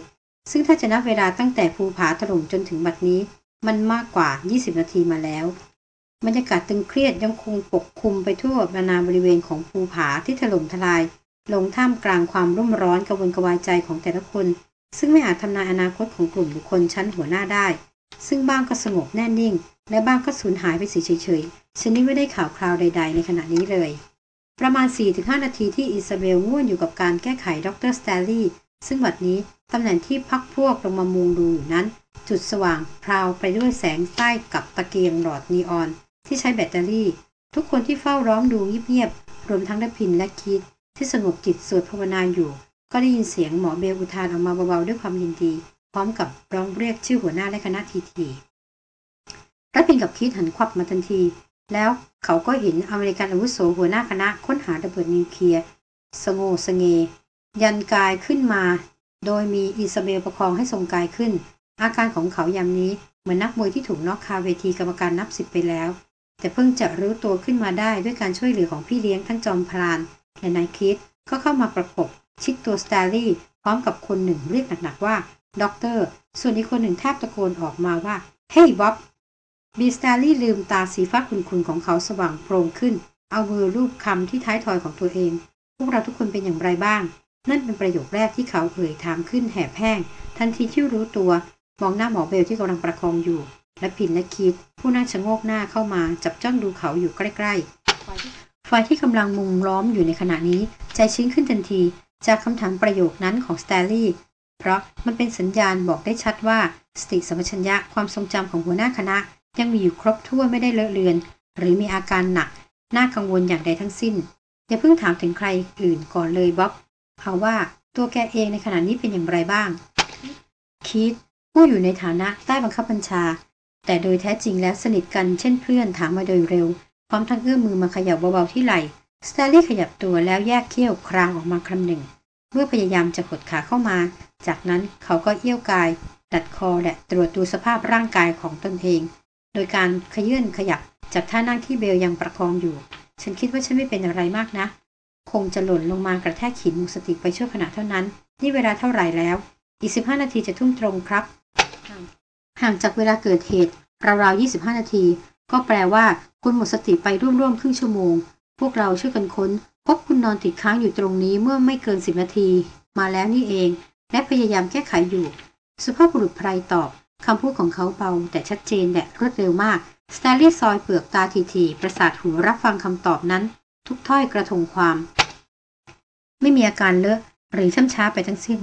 ซึ่งถ้าจะนับเวลาตั้งแต่ภูผาถล่มจนถึงบัดนี้ มันมากกว่า 20 นาทีมาแล้วบรรยากาศตึงเครียดยังคงปกคลุมไปทั่วบรรณาบริเวณของภูผาที่ถล่มทลาย ลงท่ามกลางความรุ่มร้อนกระวนกระวายใจของแต่ละคน ซึ่งไม่อาจทำนายอนาคตของกลุ่มบุคคลชั้นหัวหน้าได้ ซึ่งบ้างก็สงบแน่นิ่ง และบ้างก็สูญหายไปเเฉยๆชนิดไม่ได้ข่าวคราวใด ๆ ในขณะนี้เลย ประมาณ 4-5 นาทีที่อิซาเบลง่วนอยู่กับการแก้ไขดร.สแตนลีย์ซึ่งบัดนี้ตำแหน่งที่พักพวกลงมามุงดูอยู่นั้น จุดสว่างพราวไปด้วยแสงไต้กับตะเกียงหลอดนีออน ที่ใช้แบตเตอรี่ ทุกคนที่เฝ้าล้อมดูเงียบๆรวมทั้งรพินทร์และคีธที่สงบจิตสวดภาวนาอยู่ ก็ได้ยินเสียงหมอเบลอุทานออกมาเบาๆด้วยความยินดี พร้อมกับร้องเรียกชื่อหัวหน้าและคณะทันที รพินทร์กับคีธหันควับมาทันที แล้วเขาก็เห็นอเมริกันอาวุโสหัวหน้าคณะค้นหาระเบิดนิวเคลียร์สงโสงเง ยันกายขึ้นมา โดยมีอิซาเบลประคองให้ทรงกายขึ้น อาการของเขายามนี้เหมือนนักมวยที่ถูกน็อกคาเวทีกรรมการนับสิบไปแล้ว แต่เพิ่งจะรู้ตัวขึ้นมาได้ด้วยการช่วยเหลือของพี่เลี้ยงทั้งจอมพรานและนายคีธก็เข้ามาประกบชิดตัวสแตนลีย์พร้อมกับคนหนึ่งเรียกหนักๆว่าด็อกเตอร์ ส่วนอีกคนหนึ่งแทบตะโกนออกมาว่า เฮ้ยบ๊อบ บีสแตนลีย์ลืมตาสีฟ้าขุ่นๆของเขาสว่างโพลงขึ้น เอามือลูบคลำที่ท้ายทอยของตัวเอง พวกเราทุกคนเป็นอย่างไรบ้าง นั่นเป็นประโยคแรกที่เขาเอ่ยถามขึ้นแหบแห้ง ทันทีที่รู้ตัว มองหน้าหมอเบลที่กำลังประคองอยู่ รพินทร์และคีธ ผู้นั่งชะโงกหน้าเข้ามาจับจ้องดูเขาอยู่ใกล้ๆฝ่ายที่กำลังมุงล้อมอยู่ในขณะนี้ ใจชื้นขึ้นทันที จากคำถามประโยคนั้นของสแตลลี่เพราะมันเป็นสัญญาณบอกได้ชัดว่าสติสัมปชัญญะความทรงจำของหัวหน้าคณะ ยังมีอยู่ครบถ้วนไม่ได้เลอะเลือน หรือมีอาการหนัก น่ากังวลอย่างใดทั้งสิ้น อย่าเพิ่งถามถึงใครอื่นก่อนเลยบ๊อบเอาว่าตัวแกเองในขณะนี้เป็นอย่างไรบ้าง คิดผู้อยู่ในฐานะใต้บังคับบัญชา แต่โดยแท้จริงแล้วสนิทกันเช่นเพื่อนถามมาโดยเร็ว พร้อมทั้งเอื้อมมือมาขยับเบาๆที่ไหล่สตาร์ลี่ขยับตัวแล้วแยกเขี้ยวครางออกมาคำหนึ่ง เมื่อพยายามจะกดขาเข้ามา จากนั้นเขาก็เอี้ยวกาย ดัดคอและตรวจดูสภาพร่างกายของตนเอง โดยการขยื่นขยับจากท่านั่งที่เบลยังประคองอยู่ ฉันคิดว่าฉันไม่เป็นอะไรมากนะ คงจะหล่นลงมากระแทกหินมุสติไปชั่วขณะเท่านั้น นี่เวลาเท่าไหร่แล้ว อีกสิบห้านาทีจะทุ่มตรงครับ ห่างจากเวลาเกิดเหตุ ราวๆ25นาที ก็แปลว่าคุณหมดสติไปร่วมๆครึ่งชั่วโมง พวกเราช่วยกันค้น พบคุณนอนติดค้างอยู่ตรงนี้เมื่อไม่เกินสิบนาที มาแล้วนี่เอง และพยายามแก้ไขอยู่ สุภาพบุรุษไพรตอบ คำพูดของเขาเบาแต่ชัดเจนและรวดเร็วมาก สแตลลี่ซอยเปลือกตาทีๆประสาทหูรับฟังคำตอบนั้น ทุกถ้อยกระทงความ ไม่มีอาการเลอะหรือช้ำช้าไปทั้งสิ้น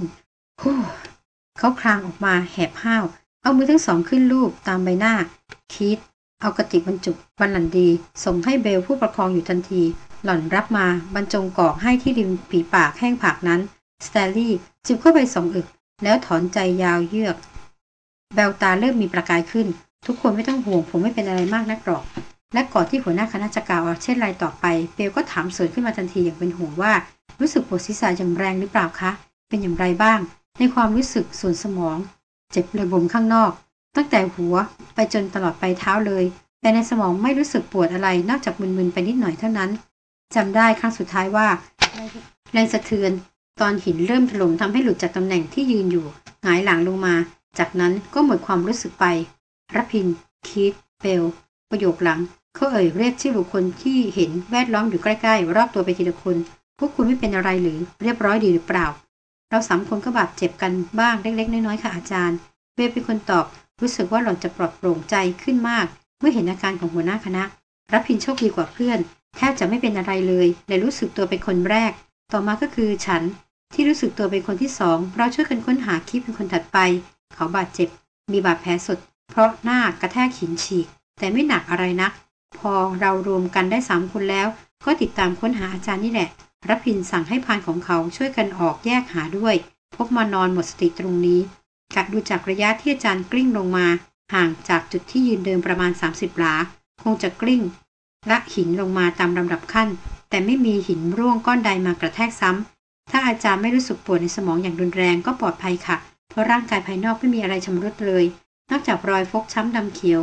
เขาคลางออกมาแหบห้าว เอามือทั้งสองขึ้นลูบตามใบหน้า คิด เอากระติกบรรจุบรรลันดี ส่งให้เบลผู้ประคองอยู่ทันที หล่อนรับมาบรรจงกอกให้ที่ริมผีปากแห้งผากนั้น สแตลลี่จิบเข้าไปสองอึก แล้วถอนใจยาวเยือก แววตาเริ่มมีประกายขึ้น ทุกคนไม่ต้องห่วง ผมไม่เป็นอะไรมากนักหรอก และก่อนที่หัวหน้าคณะจะกล่าวเช่นไรต่อไปเบลก็ถามเสริมขึ้นมาทันทีอย่างเป็นห่วงว่า รู้สึกปวดศีรษะอย่างแรงหรือเปล่าคะ เป็นอย่างไรบ้าง ในความรู้สึกส่วนสมอง เจ็บระบมข้างนอก ตั้งแต่หัวไปจนตลอดไปเท้าเลย แต่ในสมองไม่รู้สึกปวดอะไรนอกจากมึนๆไปนิดหน่อยเท่านั้นจำได้ครั้งสุดท้ายว่าแรงสะเทือน ตอนหินเริ่มถล่มทำให้หลุดจากตำแหน่งที่ยืนอยู่หงายหลังลงมา จากนั้นก็หมดความรู้สึกไปรพินคีตเบลประโยคหลัง เขาเอ่ยเรียกชื่อบุคคลที่เห็นแวดล้อมอยู่ใกล้ๆ รอบตัวไปทีละคน พวกคุณไม่เป็นอะไรหรือเรียบร้อยดีหรือเปล่า เราสามคนก็บาดเจ็บกันบ้างเล็กๆ น้อยๆ ค่ะอาจารย์ เบลเป็นคนตอบ รู้สึกว่าหล่อนจะปลอดโปร่งใจขึ้นมาก เมื่อเห็นอาการของหัวหน้าคณะรับพินโชคดีกว่าเพื่อนแทบจะไม่เป็นอะไรเลยและรู้สึกตัวเป็นคนแรก ต่อมาก็คือฉันที่รู้สึกตัวเป็นคนที่สองเราช่วยกันค้นหาคลิปเป็นคนถัดไป เขาบาดเจ็บ มีบาดแผลสด เพราะหน้ากระแทกหินฉีก แต่ไม่หนักอะไรนัก พอเรารวมกันได้สามคนแล้ว ก็ติดตามค้นหาอาจารย์นี่แหละรับพินสั่งให้พานของเขาช่วยกันออกแยกหาด้วย พบมานอนหมดสติตรงนี้กะดูจากระยะที่อาจารย์กลิ้งลงมา ห่างจากจุดที่ยืนเดิมประมาณ 30 หลา คงจะกลิ้งละหินลงมาตามลำดับขั้น แต่ไม่มีหินร่วงก้อนใดมากระแทกซ้ำถ้าอาจารย์ไม่รู้สึกปวดในสมองอย่างรุนแรงก็ปลอดภัยค่ะ เพราะร่างกายภายนอกไม่มีอะไรชำรุดเลย นอกจากรอยฟกช้ำดำเขียว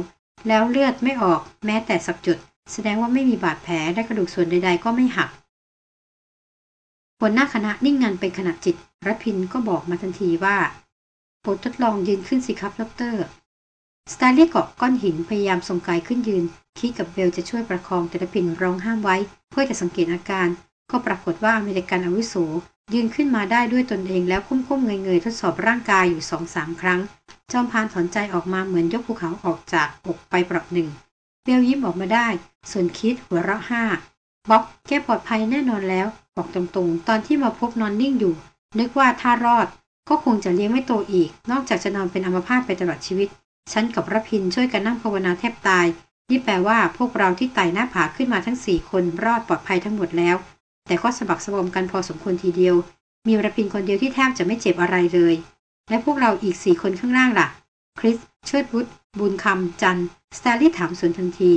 แล้วเลือดไม่ออกแม้แต่สักจุด แสดงว่าไม่มีบาดแผลและกระดูกส่วนใดๆ ก็ไม่หักหัวหน้าคณะนิ่งงันเป็นขณะจิตรพินก็บอกมาทันทีว่าโปรดทดลองยืนขึ้นสิครับดรสตาร์เรียกเกาะก้อนหินพยายามทรงกายขึ้นยืน คิดกับเบลจะช่วยประคองแต่รพินร้องห้ามไว้ เพื่อจะสังเกตอาการ ก็ปรากฏว่าอเมริกันอาวุโส ยืนขึ้นมาได้ด้วยตนเองแล้วคุ้มๆเงยๆทดสอบร่างกายอยู่สองสามครั้ง จอมพานถอนใจออกมาเหมือนยกภูเขาออกจากอกไปปรับหนึ่งเบลยิ้มออกมาได้ ส่วนคิดหัวเราะห้าบ๊อบแกปลอดภัยแน่นอนแล้วบอกตรงๆ ตอนที่มาพบนอนนิ่งอยู่ นึกว่าถ้ารอด ก็คงจะเลี้ยงไม่โตอีก นอกจากจะนอนเป็นอัมพาตไปตลอดชีวิต ฉันกับรพินช่วยกันนั่งภาวนาแทบตาย นี่แปลว่าพวกเราที่ไต่หน้าผาขึ้นมาทั้งสี่คนรอดปลอดภัยทั้งหมดแล้ว แต่ก็สะบักสะบอมกันพอสมควรทีเดียว มีระพินคนเดียวที่แทบจะไม่เจ็บอะไรเลย และพวกเราอีกสี่คนข้างล่างล่ะ คริสเชิดวุฒบุญคำจันสตาลีถามสวนทันที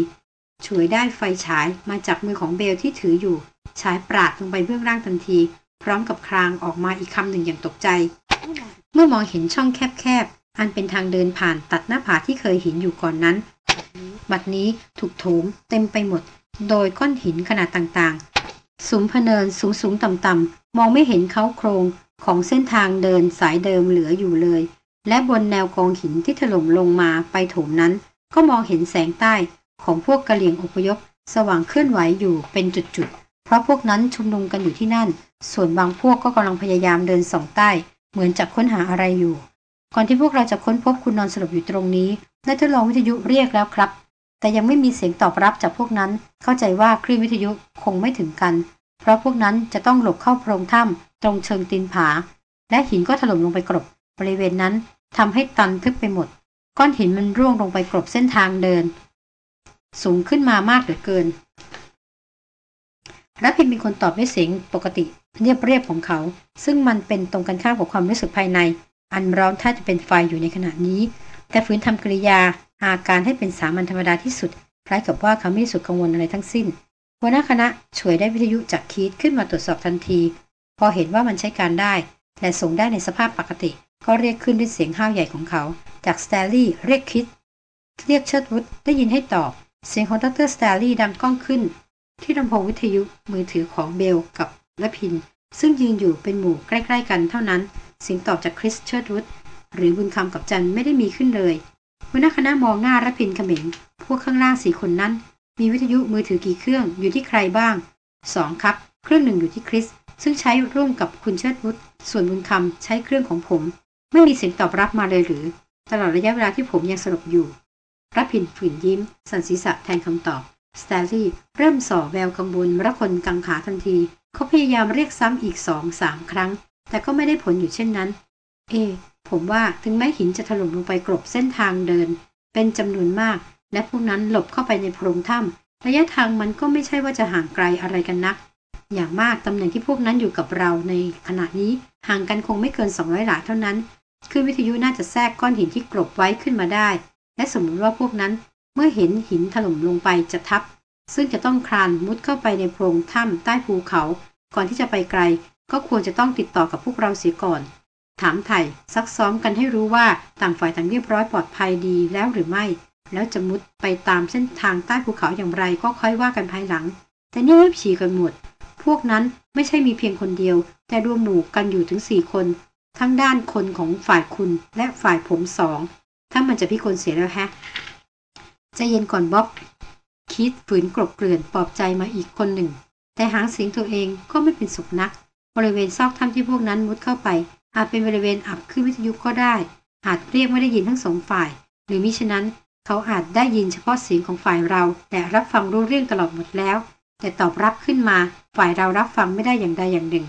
ฉวยได้ไฟฉายมาจากมือของเบลที่ถืออยู่ ฉายปราดลงไปเบื้องล่างทันที พร้อมกับครางออกมาอีกคำหนึ่งอย่างตกใจ เมื่อมองเห็นช่องแคบๆ อันเป็นทางเดินผ่านตัดหน้าผาที่เคยเห็นอยู่ก่อนนั้น บัดนี้ถูกโถมเต็มไปหมด โดยก้อนหินขนาดต่างๆ สูงพเนินสูงสูงต่ำๆมองไม่เห็นเขาโครงของเส้นทางเดินสายเดิมเหลืออยู่เลย และบนแนวกองหินที่ถล่มลงมาไปโถมนั้น ก็มองเห็นแสงใต้ของพวกกะเหลี่ยงอพยพ สว่างเคลื่อนไหวอยู่เป็นจุดๆ เพราะพวกนั้นชุมนุมกันอยู่ที่นั่น ส่วนบางพวกก็กำลังพยายามเดินส่องใต้ เหมือนจะค้นหาอะไรอยู่ ก่อนที่พวกเราจะค้นพบคุณนอนสลบอยู่ตรงนี้ได้ทดลองวิทยุเรียกแล้วครับ แต่ยังไม่มีเสียงตอบรับจากพวกนั้น เข้าใจว่าคลื่นวิทยุคงไม่ถึงกัน เพราะพวกนั้นจะต้องหลบเข้าโพรงถ้ำตรงเชิงตีนผา และหินก็ถล่มลงไปกรบบริเวณนั้นทำให้ตันทึบไปหมด ก้อนหินมันร่วงลงไปกรบเส้นทางเดิน สูงขึ้นมามากเหลือเกินรับพินเป็นคนตอบด้วยเสียงปกติเรียบเรียบของเขา ซึ่งมันเป็นตรงกันข้ามกับความรู้สึกภายใน อันร้อนถ้าจะเป็นไฟอยู่ในขณะนี้ แต่ฝืนทำกริยา อาการให้เป็นสามัญธรรมดาที่สุดคล้ายกับว่าเขาไม่สุดกังวลอะไรทั้งสิ้นหัวหน้าคณะช่วยได้วิทยุจากคีดขึ้นมาตรวจสอบทันที พอเห็นว่ามันใช้การได้ และส่งได้ในสภาพปกติ ก็เรียกขึ้นด้วยเสียงห้าวใหญ่ของเขา จากสแตลลี่เรียกคิด เรียกเชิดวุฒได้ยินให้ตอบ เสียงของดรสแตลลี่ดังก้องขึ้น ที่ลำโพงวิทยุมือถือของเบลกับและพิน ซึ่งยืนอยู่เป็นหมู่ใกล้ ๆ กันเท่านั้นเสียงตอบจากคริสเชิดวุฒหรือบุญคำกับจันไม่ได้มีขึ้นเลย หัวหน้าคณะมองหน้าระพินเขม็ง พวกข้างล่างสี่คนนั้น มีวิทยุมือถือกี่เครื่องอยู่ที่ใครบ้างสองครับ เครื่องหนึ่งอยู่ที่คริส ซึ่งใช้ร่วมกับคุณเชิดวุฒส่วนบุญคำใช้เครื่องของผม ไม่มีเสียงตอบรับมาเลยหรือ ตลอดระยะเวลาที่ผมยังสลบอยู่ระพินฝืนยิ้ม สันศีรษะแทนคำตอบ สแตลลี่เริ่มส่อแววกังวลระคนกังขาทันที เขาพยายามเรียกซ้ำอีกสองสามครั้ง แต่ก็ไม่ได้ผลอยู่เช่นนั้น เอ ผมว่าถึงแม้หินจะถล่มลงไปกรบเส้นทางเดิน เป็นจำนวนมาก และพวกนั้นหลบเข้าไปในโพรงถ้ำระยะทางมันก็ไม่ใช่ว่าจะห่างไกลอะไรกันนัก อย่างมากตำแหน่งที่พวกนั้นอยู่กับเราในขณะนี้ห่างกันคงไม่เกิน 200 หลาเท่านั้นคือวิทยุน่าจะแทรกก้อนหินที่กรบไว้ขึ้นมาได้ และสมมติว่าพวกนั้นเมื่อเห็นหินถล่มลงไปจะทับ ซึ่งจะต้องคลานมุดเข้าไปในโพรงถ้ำใต้ภูเขา ก่อนที่จะไปไกล ก็ควรจะต้องติดต่อกับพวกเราเสียก่อน ถามไถ่ซักซ้อมกันให้รู้ว่าต่างฝ่ายต่างเรียบร้อยปลอดภัยดีแล้วหรือไม่ แล้วจะมุดไปตามเส้นทางใต้ภูเขาอย่างไรก็ค่อยว่ากันภายหลัง แต่นี่รีบฉี่กันหมด พวกนั้นไม่ใช่มีเพียงคนเดียว แต่รวมหมู่กันอยู่ถึงสี่คน ทั้งด้านคนของฝ่ายคุณและฝ่ายผมสองถ้ามันจะพิกลเสียแล้วแฮะใจเย็นก่อนบ๊อบคิดฝืนกรบเกลื่อนปลอบใจมาอีกคนหนึ่ง แต่หางเสียงตัวเองก็ไม่เป็นสุขนัก บริเวณซอกถ้ำที่พวกนั้นมุดเข้าไป อาจเป็นบริเวณอับขึ้นวิทยุก็ได้ อาจเรียกไม่ได้ยินทั้งสองฝ่าย หรือมิฉะนั้น เขาอาจได้ยินเฉพาะเสียงของฝ่ายเรา แต่รับฟังรู้เรื่องตลอดหมดแล้ว แต่ตอบรับขึ้นมา ฝ่ายเรารับฟังไม่ได้อย่างใดอย่างหนึ่ง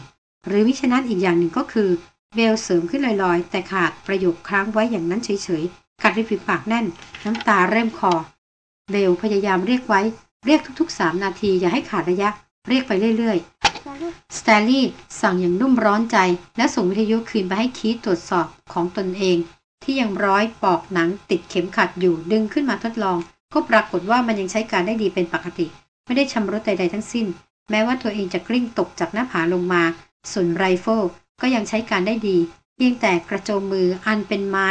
หรือมิฉะนั้นอีกอย่างหนึ่งก็คือ เบลเสริมขึ้นลอยๆ แต่ขาดประโยคค้างไว้อย่างนั้นเฉยๆกัดริมฝีปากแน่น น้ำตาเริ่มคอ เบลพยายามเรียกไว้ เรียกทุกๆสามนาทีอย่าให้ขาดระยะ เรียกไปเรื่อยๆ สแตลลี่สั่งอย่างนุ่มร้อนใจ และส่งวิทยุคืนไปให้คีตตรวจสอบของตนเอง ที่ยังร้อยปลอกหนังติดเข็มขัดอยู่ดึงขึ้นมาทดลอง ก็ปรากฏว่ามันยังใช้การได้ดีเป็นปกติ ไม่ได้ชำรุดใดๆทั้งสิ้น แม้ว่าตัวเองจะกลิ้งตกจากหน้าผาลงมา ส่วนไรเฟิลก็ยังใช้การได้ดี เพียงแต่กระโจมมืออันเป็นไม้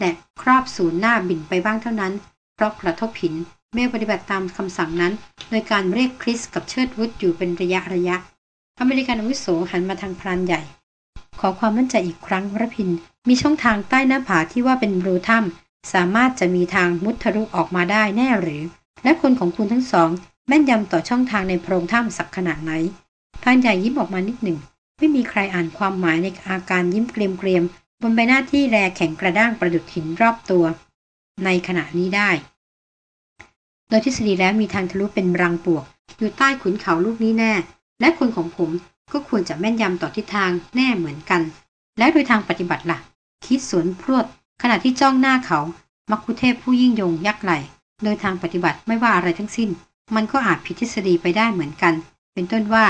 และครอบศูนย์หน้าบิ่นไปบ้างเท่านั้น เพราะกระทบหินเบลปฏิบัติตามคำสั่งนั้น โดยการเรียกคริสกับเชิดวุธอยู่เป็นระยะระยะ อเมริกันอาวุโสหันมาทางพรานใหญ่ ขอความมั่นใจอีกครั้งระพิน มีช่องทางใต้หน้าผาที่ว่าเป็นรูถ้ำสามารถจะมีทางมุดทะลุออกมาได้แน่หรือ และคนของคุณทั้งสอง แม่นยำต่อช่องทางในโพรงถ้ำสักขนาดไหนพรานใหญ่ยิ้มออกมานิดหนึ่ง ไม่มีใครอ่านความหมายในอาการยิ้มเกรียมๆบนใบหน้าที่แรแข็งกระด้างประดุดหินรอบตัว ในขณะนี้ได้ โดยทฤษฎีแล้วมีทางทะลุเป็นรังปวก อยู่ใต้ขุนเขาลูกนี้แน่ และคนของผมก็ควรจะแม่นยำต่อทิศทางแน่เหมือนกัน และโดยทางปฏิบัติละ่ะ คิดสวนพรวดขณะที่จ้องหน้าเขา มักคุเทพผู้ยิ่งยงยักษ์ไหลโดยทางปฏิบัติไม่ว่าอะไรทั้งสิ้น มันก็อาจผิดทฤษฎีไปได้เหมือนกัน เป็นต้นว่า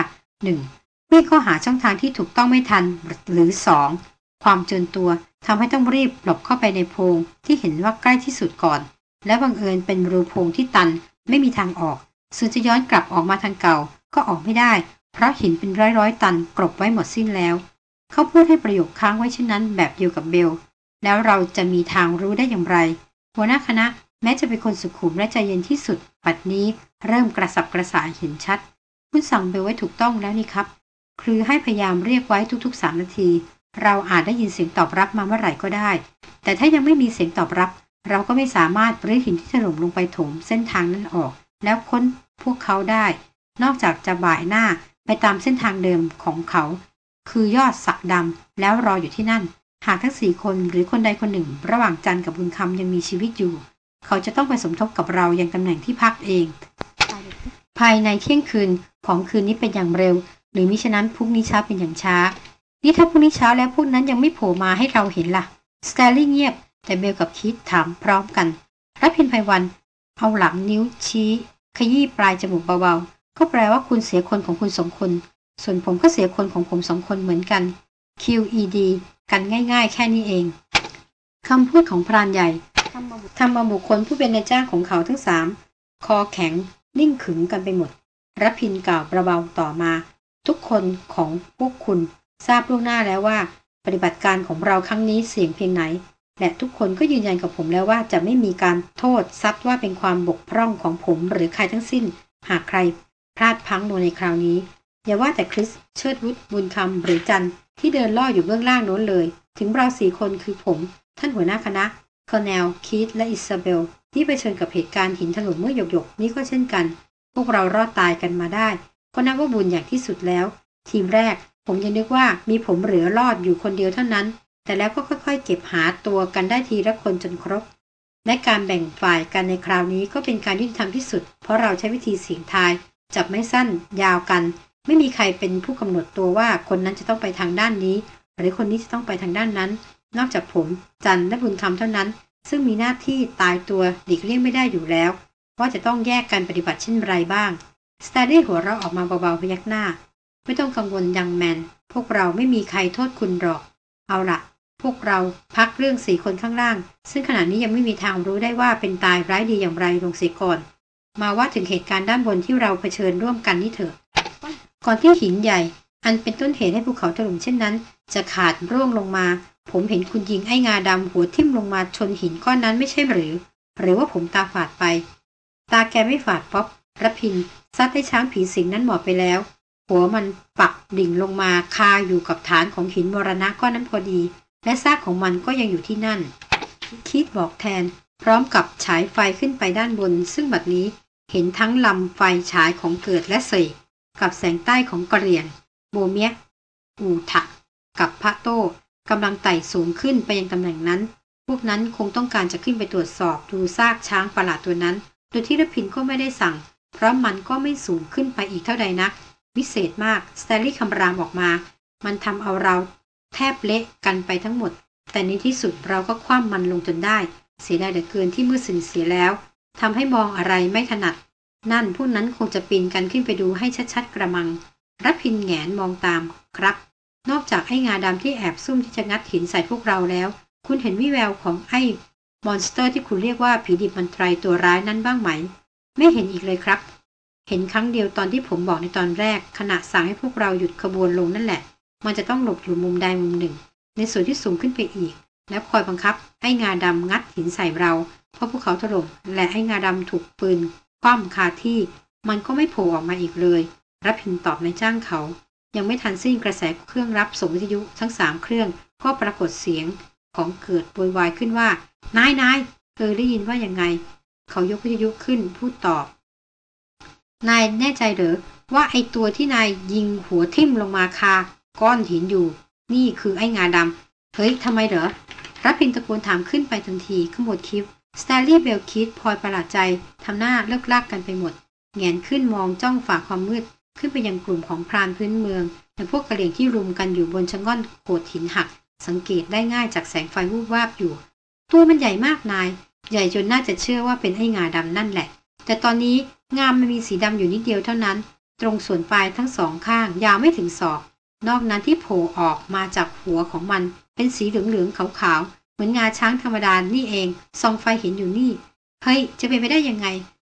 1. วิ่งเข้าหาช่องทางที่ถูกต้องไม่ทันหรือ 2. ความเจนตัวทำให้ต้องรีบหลบเข้าไปในโพรงที่เห็นว่าใกล้ที่สุดก่อน และบังเอิญเป็นรูโพงที่ตันไม่มีทางออก ส่วนจะย้อนกลับออกมาทางเก่าก็ออกไม่ได้ เพราะหินเป็นร้อยร้อยตันกรบไว้หมดสิ้นแล้ว เขาพูดให้ประโยคค้างไว้เช่นนั้นแบบเดียวกับเบล แล้วเราจะมีทางรู้ได้อย่างไร หัวหน้าคณะแม้จะเป็นคนสุขุมและใจเย็นที่สุดปัดนี้เริ่มกระสับกระส่ายเห็นชัด คุณสั่งเบลไว้ถูกต้องแล้วนี่ครับ คือให้พยายามเรียกไว้ทุกๆสามนาที เราอาจได้ยินเสียงตอบรับมาเมื่อไหร่ก็ได้ แต่ถ้ายังไม่มีเสียงตอบรับ เราก็ไม่สามารถรื้อหินที่ถล่มลงไปถมเส้นทางนั้นออก แล้วค้นพวกเขาได้ นอกจากจะบ่ายหน้า ไปตามเส้นทางเดิมของเขา คือยอดสักดำแล้วรออยู่ที่นั่น หากทั้งสี่คนหรือคนใดคนหนึ่ง ระหว่างจันกับบุญคำยังมีชีวิตอยู่ เขาจะต้องไปสมทบกับเรายังตำแหน่งที่พักเอง ภายในเที่ยงคืนของคืนนี้เป็นอย่างเร็ว หรือมิฉะนั้นพรุ่งนี้เช้าเป็นอย่างช้า นี่ถ้าพรุ่งนี้เช้าแล้วพวกนั้นยังไม่โผล่มาให้เราเห็นละ่ะสแตลลี่เงียบ แต่เบลกับคิดถามพร้อมกันรับพินไพวันเอาหลังนิ้วชี้ ขยี้ปลายจมูกเบาๆ ก็แปลว่าคุณเสียคนของคุณสองคน ส่วนผมก็เสียคนของผมสองคนเหมือนกัน QED กันง่าย ๆ แค่นี้เองคำพูดของพรานใหญ่ทำเอาบุคคลผู้เป็นนายจ้างของเขาทั้งสามคอแข็ง นิ่งขึงกันไปหมดรพินทร์กล่าวแผ่วเบาต่อมา ทุกคนของพวกคุณทราบล่วงหน้าแล้วว่า ปฏิบัติการของเราครั้งนี้เสี่ยงเพียงไหน และทุกคนก็ยืนยันกับผมแล้วว่าจะไม่มีการโทษซัดว่าเป็นความบกพร่องของผมหรือใครทั้งสิ้น หากใคร พลาดพลั้งลงในคราวนี้ อย่าว่าแต่คริสเชิดวุธ บุญคำหรือจันที่เดินล่ออยู่เบื้องล่างโน้นเลย ถึงเราสี่คนคือผม ท่านหัวหน้าคณะคอร์เนลคีธและอิซาเบล ที่ไปเชิญกับเหตุการณ์หินถล่มเมื่อหยกๆ นี้ก็เช่นกัน พวกเรารอดตายกันมาได้ ก็นับว่าบุญอย่างที่สุดแล้ว ทีมแรก ผมยังนึกว่ามีผมเหลือรอดอยู่คนเดียวเท่านั้น แต่แล้วก็ค่อยๆ เก็บหาตัวกันได้ทีละคนจนครบ และการแบ่งฝ่ายกันในคราวนี้ก็เป็นการยุติธรรมที่สุด เพราะเราใช้วิธีเสียงทาย จับไม่สั้น ยาวกัน ไม่มีใครเป็นผู้กำหนดตัวว่าคนนั้นจะต้องไปทางด้านนี้ หรือคนนี้จะต้องไปทางด้านนั้น นอกจากผม จันและบุญคำเท่านั้น ซึ่งมีหน้าที่ตายตัวหลีกเลี่ยงไม่ได้อยู่แล้ว ว่าจะต้องแยกกันปฏิบัติเช่นไรบ้างสแตาร์ดี้หัวเราะออกมาเบาๆพยักหน้า ไม่ต้องกังวลยังแมน พวกเราไม่มีใครโทษคุณหรอก เอาละพวกเราพักเรื่องสี่คนข้างล่าง ซึ่งขณะนี้ยังไม่มีทางรู้ได้ว่าเป็นตายร้ายดีอย่างไรลงเสียก่อน มาว่าถึงเหตุการณ์ด้านบนที่เราเผชิญร่วมกันนี่เถอะ ก่อนที่หินใหญ่ อันเป็นต้นเหตุให้ภูเขาถล่มเช่นนั้น จะขาดร่วงลงมา ผมเห็นคุณยิงไอ้งาดำหัวทิ่มลงมาชนหินก้อนนั้นไม่ใช่หรือ หรือว่าผมตาฝาดไป ตาแกไม่ฝาดป๊อประพินซัดให้ช้างผีสิงนั้นหมอบไปแล้ว หัวมันปักดิ่งลงมาคาอยู่กับฐานของหินมรณะก้อนนั้นพอดี และซากของมันก็ยังอยู่ที่นั่น คิดบอกแทน พร้อมกับฉายไฟขึ้นไปด้านบน ซึ่งบัดนี้ เห็นทั้งลำไฟฉายของเกิดและเสยกับแสงใต้ของกระเรียน โบเมียอูทะ กับพระโต้กำลังไต่สูงขึ้นไปยังตำแหน่งนั้น พวกนั้นคงต้องการจะขึ้นไปตรวจสอบดูซากช้างประหลาดตัวนั้น โดยที่รพินก็ไม่ได้สั่ง เพราะมันก็ไม่สูงขึ้นไปอีกเท่าใดนัก วิเศษมากสแตลลี่คำรามออกมา มันทำเอาเราแทบเละกันไปทั้งหมด แต่ในที่สุดเราก็คว่ำมันลงจนได้ เสียดายเหลือเกินที่มืดสิ้นเสียแล้ว ทำให้มองอะไรไม่ถนัด นั่นพวกนั้นคงจะปีนกันขึ้นไปดูให้ชัดๆกระมัง รพินทร์แหงนมองตามครับ นอกจากไอ้งาดำที่แอบซุ่มที่จะงัดหินใส่พวกเราแล้ว คุณเห็นวิแววของไอ้ monster ที่คุณเรียกว่าผีดิบมันตรัยตัวร้ายนั้นบ้างไหม ไม่เห็นอีกเลยครับ เห็นครั้งเดียวตอนที่ผมบอกในตอนแรก ขณะสั่งให้พวกเราหยุดขบวนลงนั่นแหละ มันจะต้องหลบอยู่มุมใดมุมหนึ่ง ในส่วนที่สูงขึ้นไปอีก แล้วคอยบังคับให้งาดำงัดหินใส่เรา พอภูเขาถล่มและไอ้งาดำถูกปืนคว่ำคาที่มันก็ไม่โผล่ออกมาอีกเลย รับพินตอบในจ้างเขา ยังไม่ทันสิ้นกระแสเครื่องรับส่งวิทยุทั้งสามเครื่องก็ปรากฏเสียงของเกิดโวยวายขึ้นว่า นายนายเออได้ยินว่ายังไง เขายกวิทยุขึ้นพูดตอบ นายแน่ใจเหรอว่าไอตัวที่นายยิงหัวทิ่มลงมาคา ก้อนหินอยู่ นี่คือไอ้งาดำเฮ้ยทำไมเหรอรับพินตะโกนถามขึ้นไปทันทีขมวดคิ้ว สแตลลี่เบลคิดพลอยประหลาดใจทำหน้าเลิกลากกันไปหมดแงนขึ้นมองจ้องฝ่าความมืด ขึ้นไปยังกลุ่มของพรานพื้นเมืองและพวกกระเหลี่ยงที่รุมกันอยู่บนชะง่อนโขดหินหัก สังเกตได้ง่ายจากแสงไฟวูบวาบอยู่ ตัวมันใหญ่มากนาย ใหญ่จนน่าจะเชื่อว่าเป็นไอ้งาดำนั่นแหละ แต่ตอนนี้งามมันมีสีดำอยู่นิดเดียวเท่านั้น ตรงส่วนปลายทั้งสองข้างยาวไม่ถึงศอก นอกนั้นที่โผล่ออกมาจากหัวของมัน เป็นสีเหลืองๆขาว เหมือนงาช้างธรรมดานี่เองสองไฟเห็นอยู่นี่ เฮ้ย จะเป็นไปได้ยังไง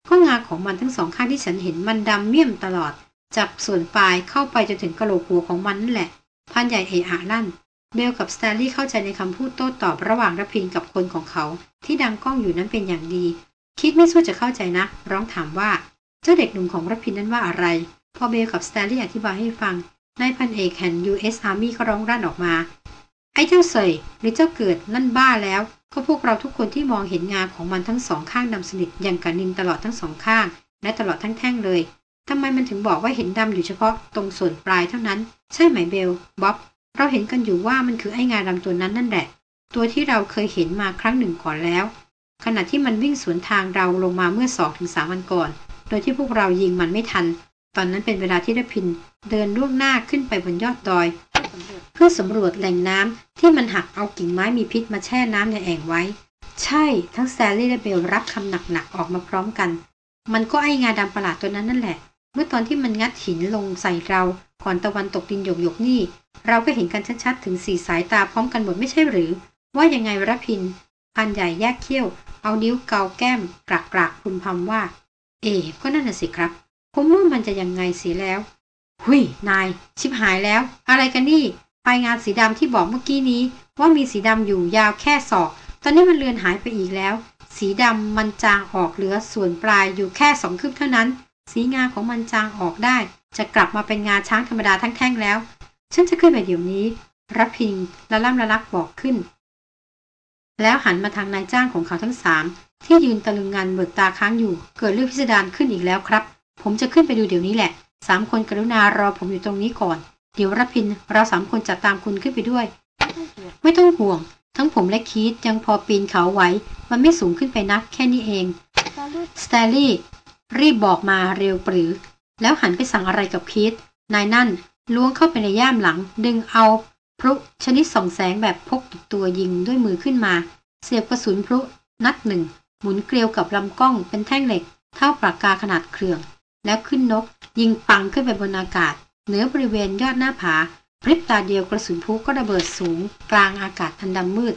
ก็งาของมันทั้งสองข้างที่ฉันเห็นมันดำเมี่ยมตลอด จากส่วนปลายเข้าไปจนถึงกระโหลกหัวของมันนั่นแหละพันใหญ่เอะอะลั่น เบลกับสแตนลีย์เข้าใจในคำพูดโต้ตอบระหว่างรพินกับคนของเขา ที่ดังก้องอยู่นั้นเป็นอย่างดี คิดไม่สู้จะเข้าใจนะ ร้องถามว่า เจ้าเด็กหนุ่มของรพินนั้นว่าอะไร พอเบลกับสแตนลีย์อธิบายให้ฟังนายพันเอกแห่ง U.S. Army ก็ร้องรั่นออกมา ไอ้เจ้าเสยหรือเจ้าเกิดนั่นบ้าแล้ว ก็พวกเราทุกคนที่มองเห็นงาของมันทั้งสองข้างดำสนิทอย่างกับนินตลอดทั้งสองข้าง และตลอดทั้งแท่งเลยทำไมมันถึงบอกว่าเห็นดำอยู่เฉพาะตรงส่วนปลายเท่านั้น ใช่ไหมเบลบ๊อบเราเห็นกันอยู่ว่ามันคือไอ้งาดำตัวนั้นนั่นแหละ ตัวที่เราเคยเห็นมาครั้งหนึ่งก่อนแล้ว ขณะที่มันวิ่งสวนทางเราลงมาเมื่อสองถึงสามวันก่อน โดยที่พวกเรายิงมันไม่ทัน ตอนนั้นเป็นเวลาที่รพินเดินล่วงหน้าขึ้นไปบนยอดดอย เพื่อสำรวจแหล่งน้ำที่มันหักเอากิ่งไม้มีพิษมาแช่น้ำในแอ่งไว้ ใช่ทั้งแซลลี่และเบลรับคำหนักๆออกมาพร้อมกัน มันก็ไอ้งาดำประหลาดตัวนั้นนั่นแหละ เมื่อตอนที่มันงัดหินลงใส่เราก่อนตะวันตกดินหยกหยกนี่ เราก็เห็นกันชัดๆถึงสี่สายตาพร้อมกันหมดไม่ใช่หรือ ว่ายังไงรพินพันใหญ่แยกเขี้ยว เอานิ้วเกาแก้มกรากกรากพึมพำว่า เอ๋ก็นั่นน่ะสิครับ ผมว่ามันจะยังไงเสียแล้ว หุยนาย ชิบหายแล้ว อะไรกันนี่ปลายงานสีดำที่บอกเมื่อกี้นี้ ว่ามีสีดำอยู่ยาวแค่ศอก ตอนนี้มันเลือนหายไปอีกแล้ว สีดำมันจางออกเหลือส่วนปลายอยู่แค่สองคืบเท่านั้น สีงาของมันจางออกได้ จะกลับมาเป็นงาช้างธรรมดาทั้งแท่งแล้ว ฉันจะขึ้นไปเดี๋ยวนี้รับพิงละล่ำละลักบอกขึ้น แล้วหันมาทางนายจ้างของเขาทั้งสามที่ยืนตะลึงงานเบิกตาค้างอยู่ เกิดเรื่องพิสดารขึ้นอีกแล้วครับ ผมจะขึ้นไปดูเดี๋ยวนี้แหละ สามคนกรุณารอผมอยู่ตรงนี้ก่อน เดี๋ยวรพินเราสามคนจะตามคุณขึ้นไปด้วย ไม่ต้องห่วง ทั้งผมและคีตยังพอปีนเขาไหว มันไม่สูงขึ้นไปนักแค่นี้เองสแตลลี่รีบบอกมาเร็วปรือ แล้วหันไปสั่งอะไรกับคีตนายนั่นล้วงเข้าไปในย่ามหลัง ดึงเอาพลุชนิดส่องแสงแบบพกติดตัวยิงด้วยมือขึ้นมา เสียบกระสุนพลุนัดหนึ่ง หมุนเกลียวกับลำกล้องเป็นแท่งเหล็ก เท่าปากกาขนาดเครื่อง แล้วขึ้นนก ยิงปังขึ้นไปบนอากาศ เหนือบริเวณยอดหน้าผาพริบตาเดียวกระสุนพุก็ระเบิดสูง กลางอากาศอันดำมืด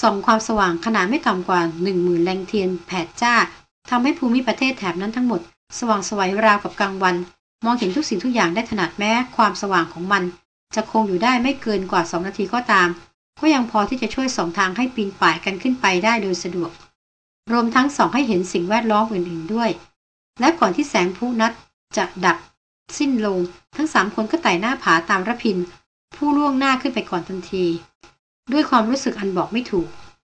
ส่องความสว่างขนาดไม่ต่ำกว่าหนึ่งหมื่นแรงเทียนแผดจ้าทำให้ภูมิประเทศแถบนั้นทั้งหมด สว่างสวัยราวกับกลางวัน มองเห็นทุกสิ่งทุกอย่างได้ถนัดแม้ความสว่างของมัน จะคงอยู่ได้ไม่เกินกว่าสองนาทีก็ตาม ก็ยังพอที่จะช่วยสองทางให้ปีนป่ายกันขึ้นไปได้โดยสะดวก รวมทั้งส่องให้เห็นสิ่งแวดล้อมอื่นๆด้วย และก่อนที่แสงพูนัดจะดับสิ้นลง ทั้งสามคนก็ไต่หน้าผาตามระพิน ผู้ล่วงหน้าขึ้นไปก่อนทันที ด้วยความรู้สึกอันบอกไม่ถูก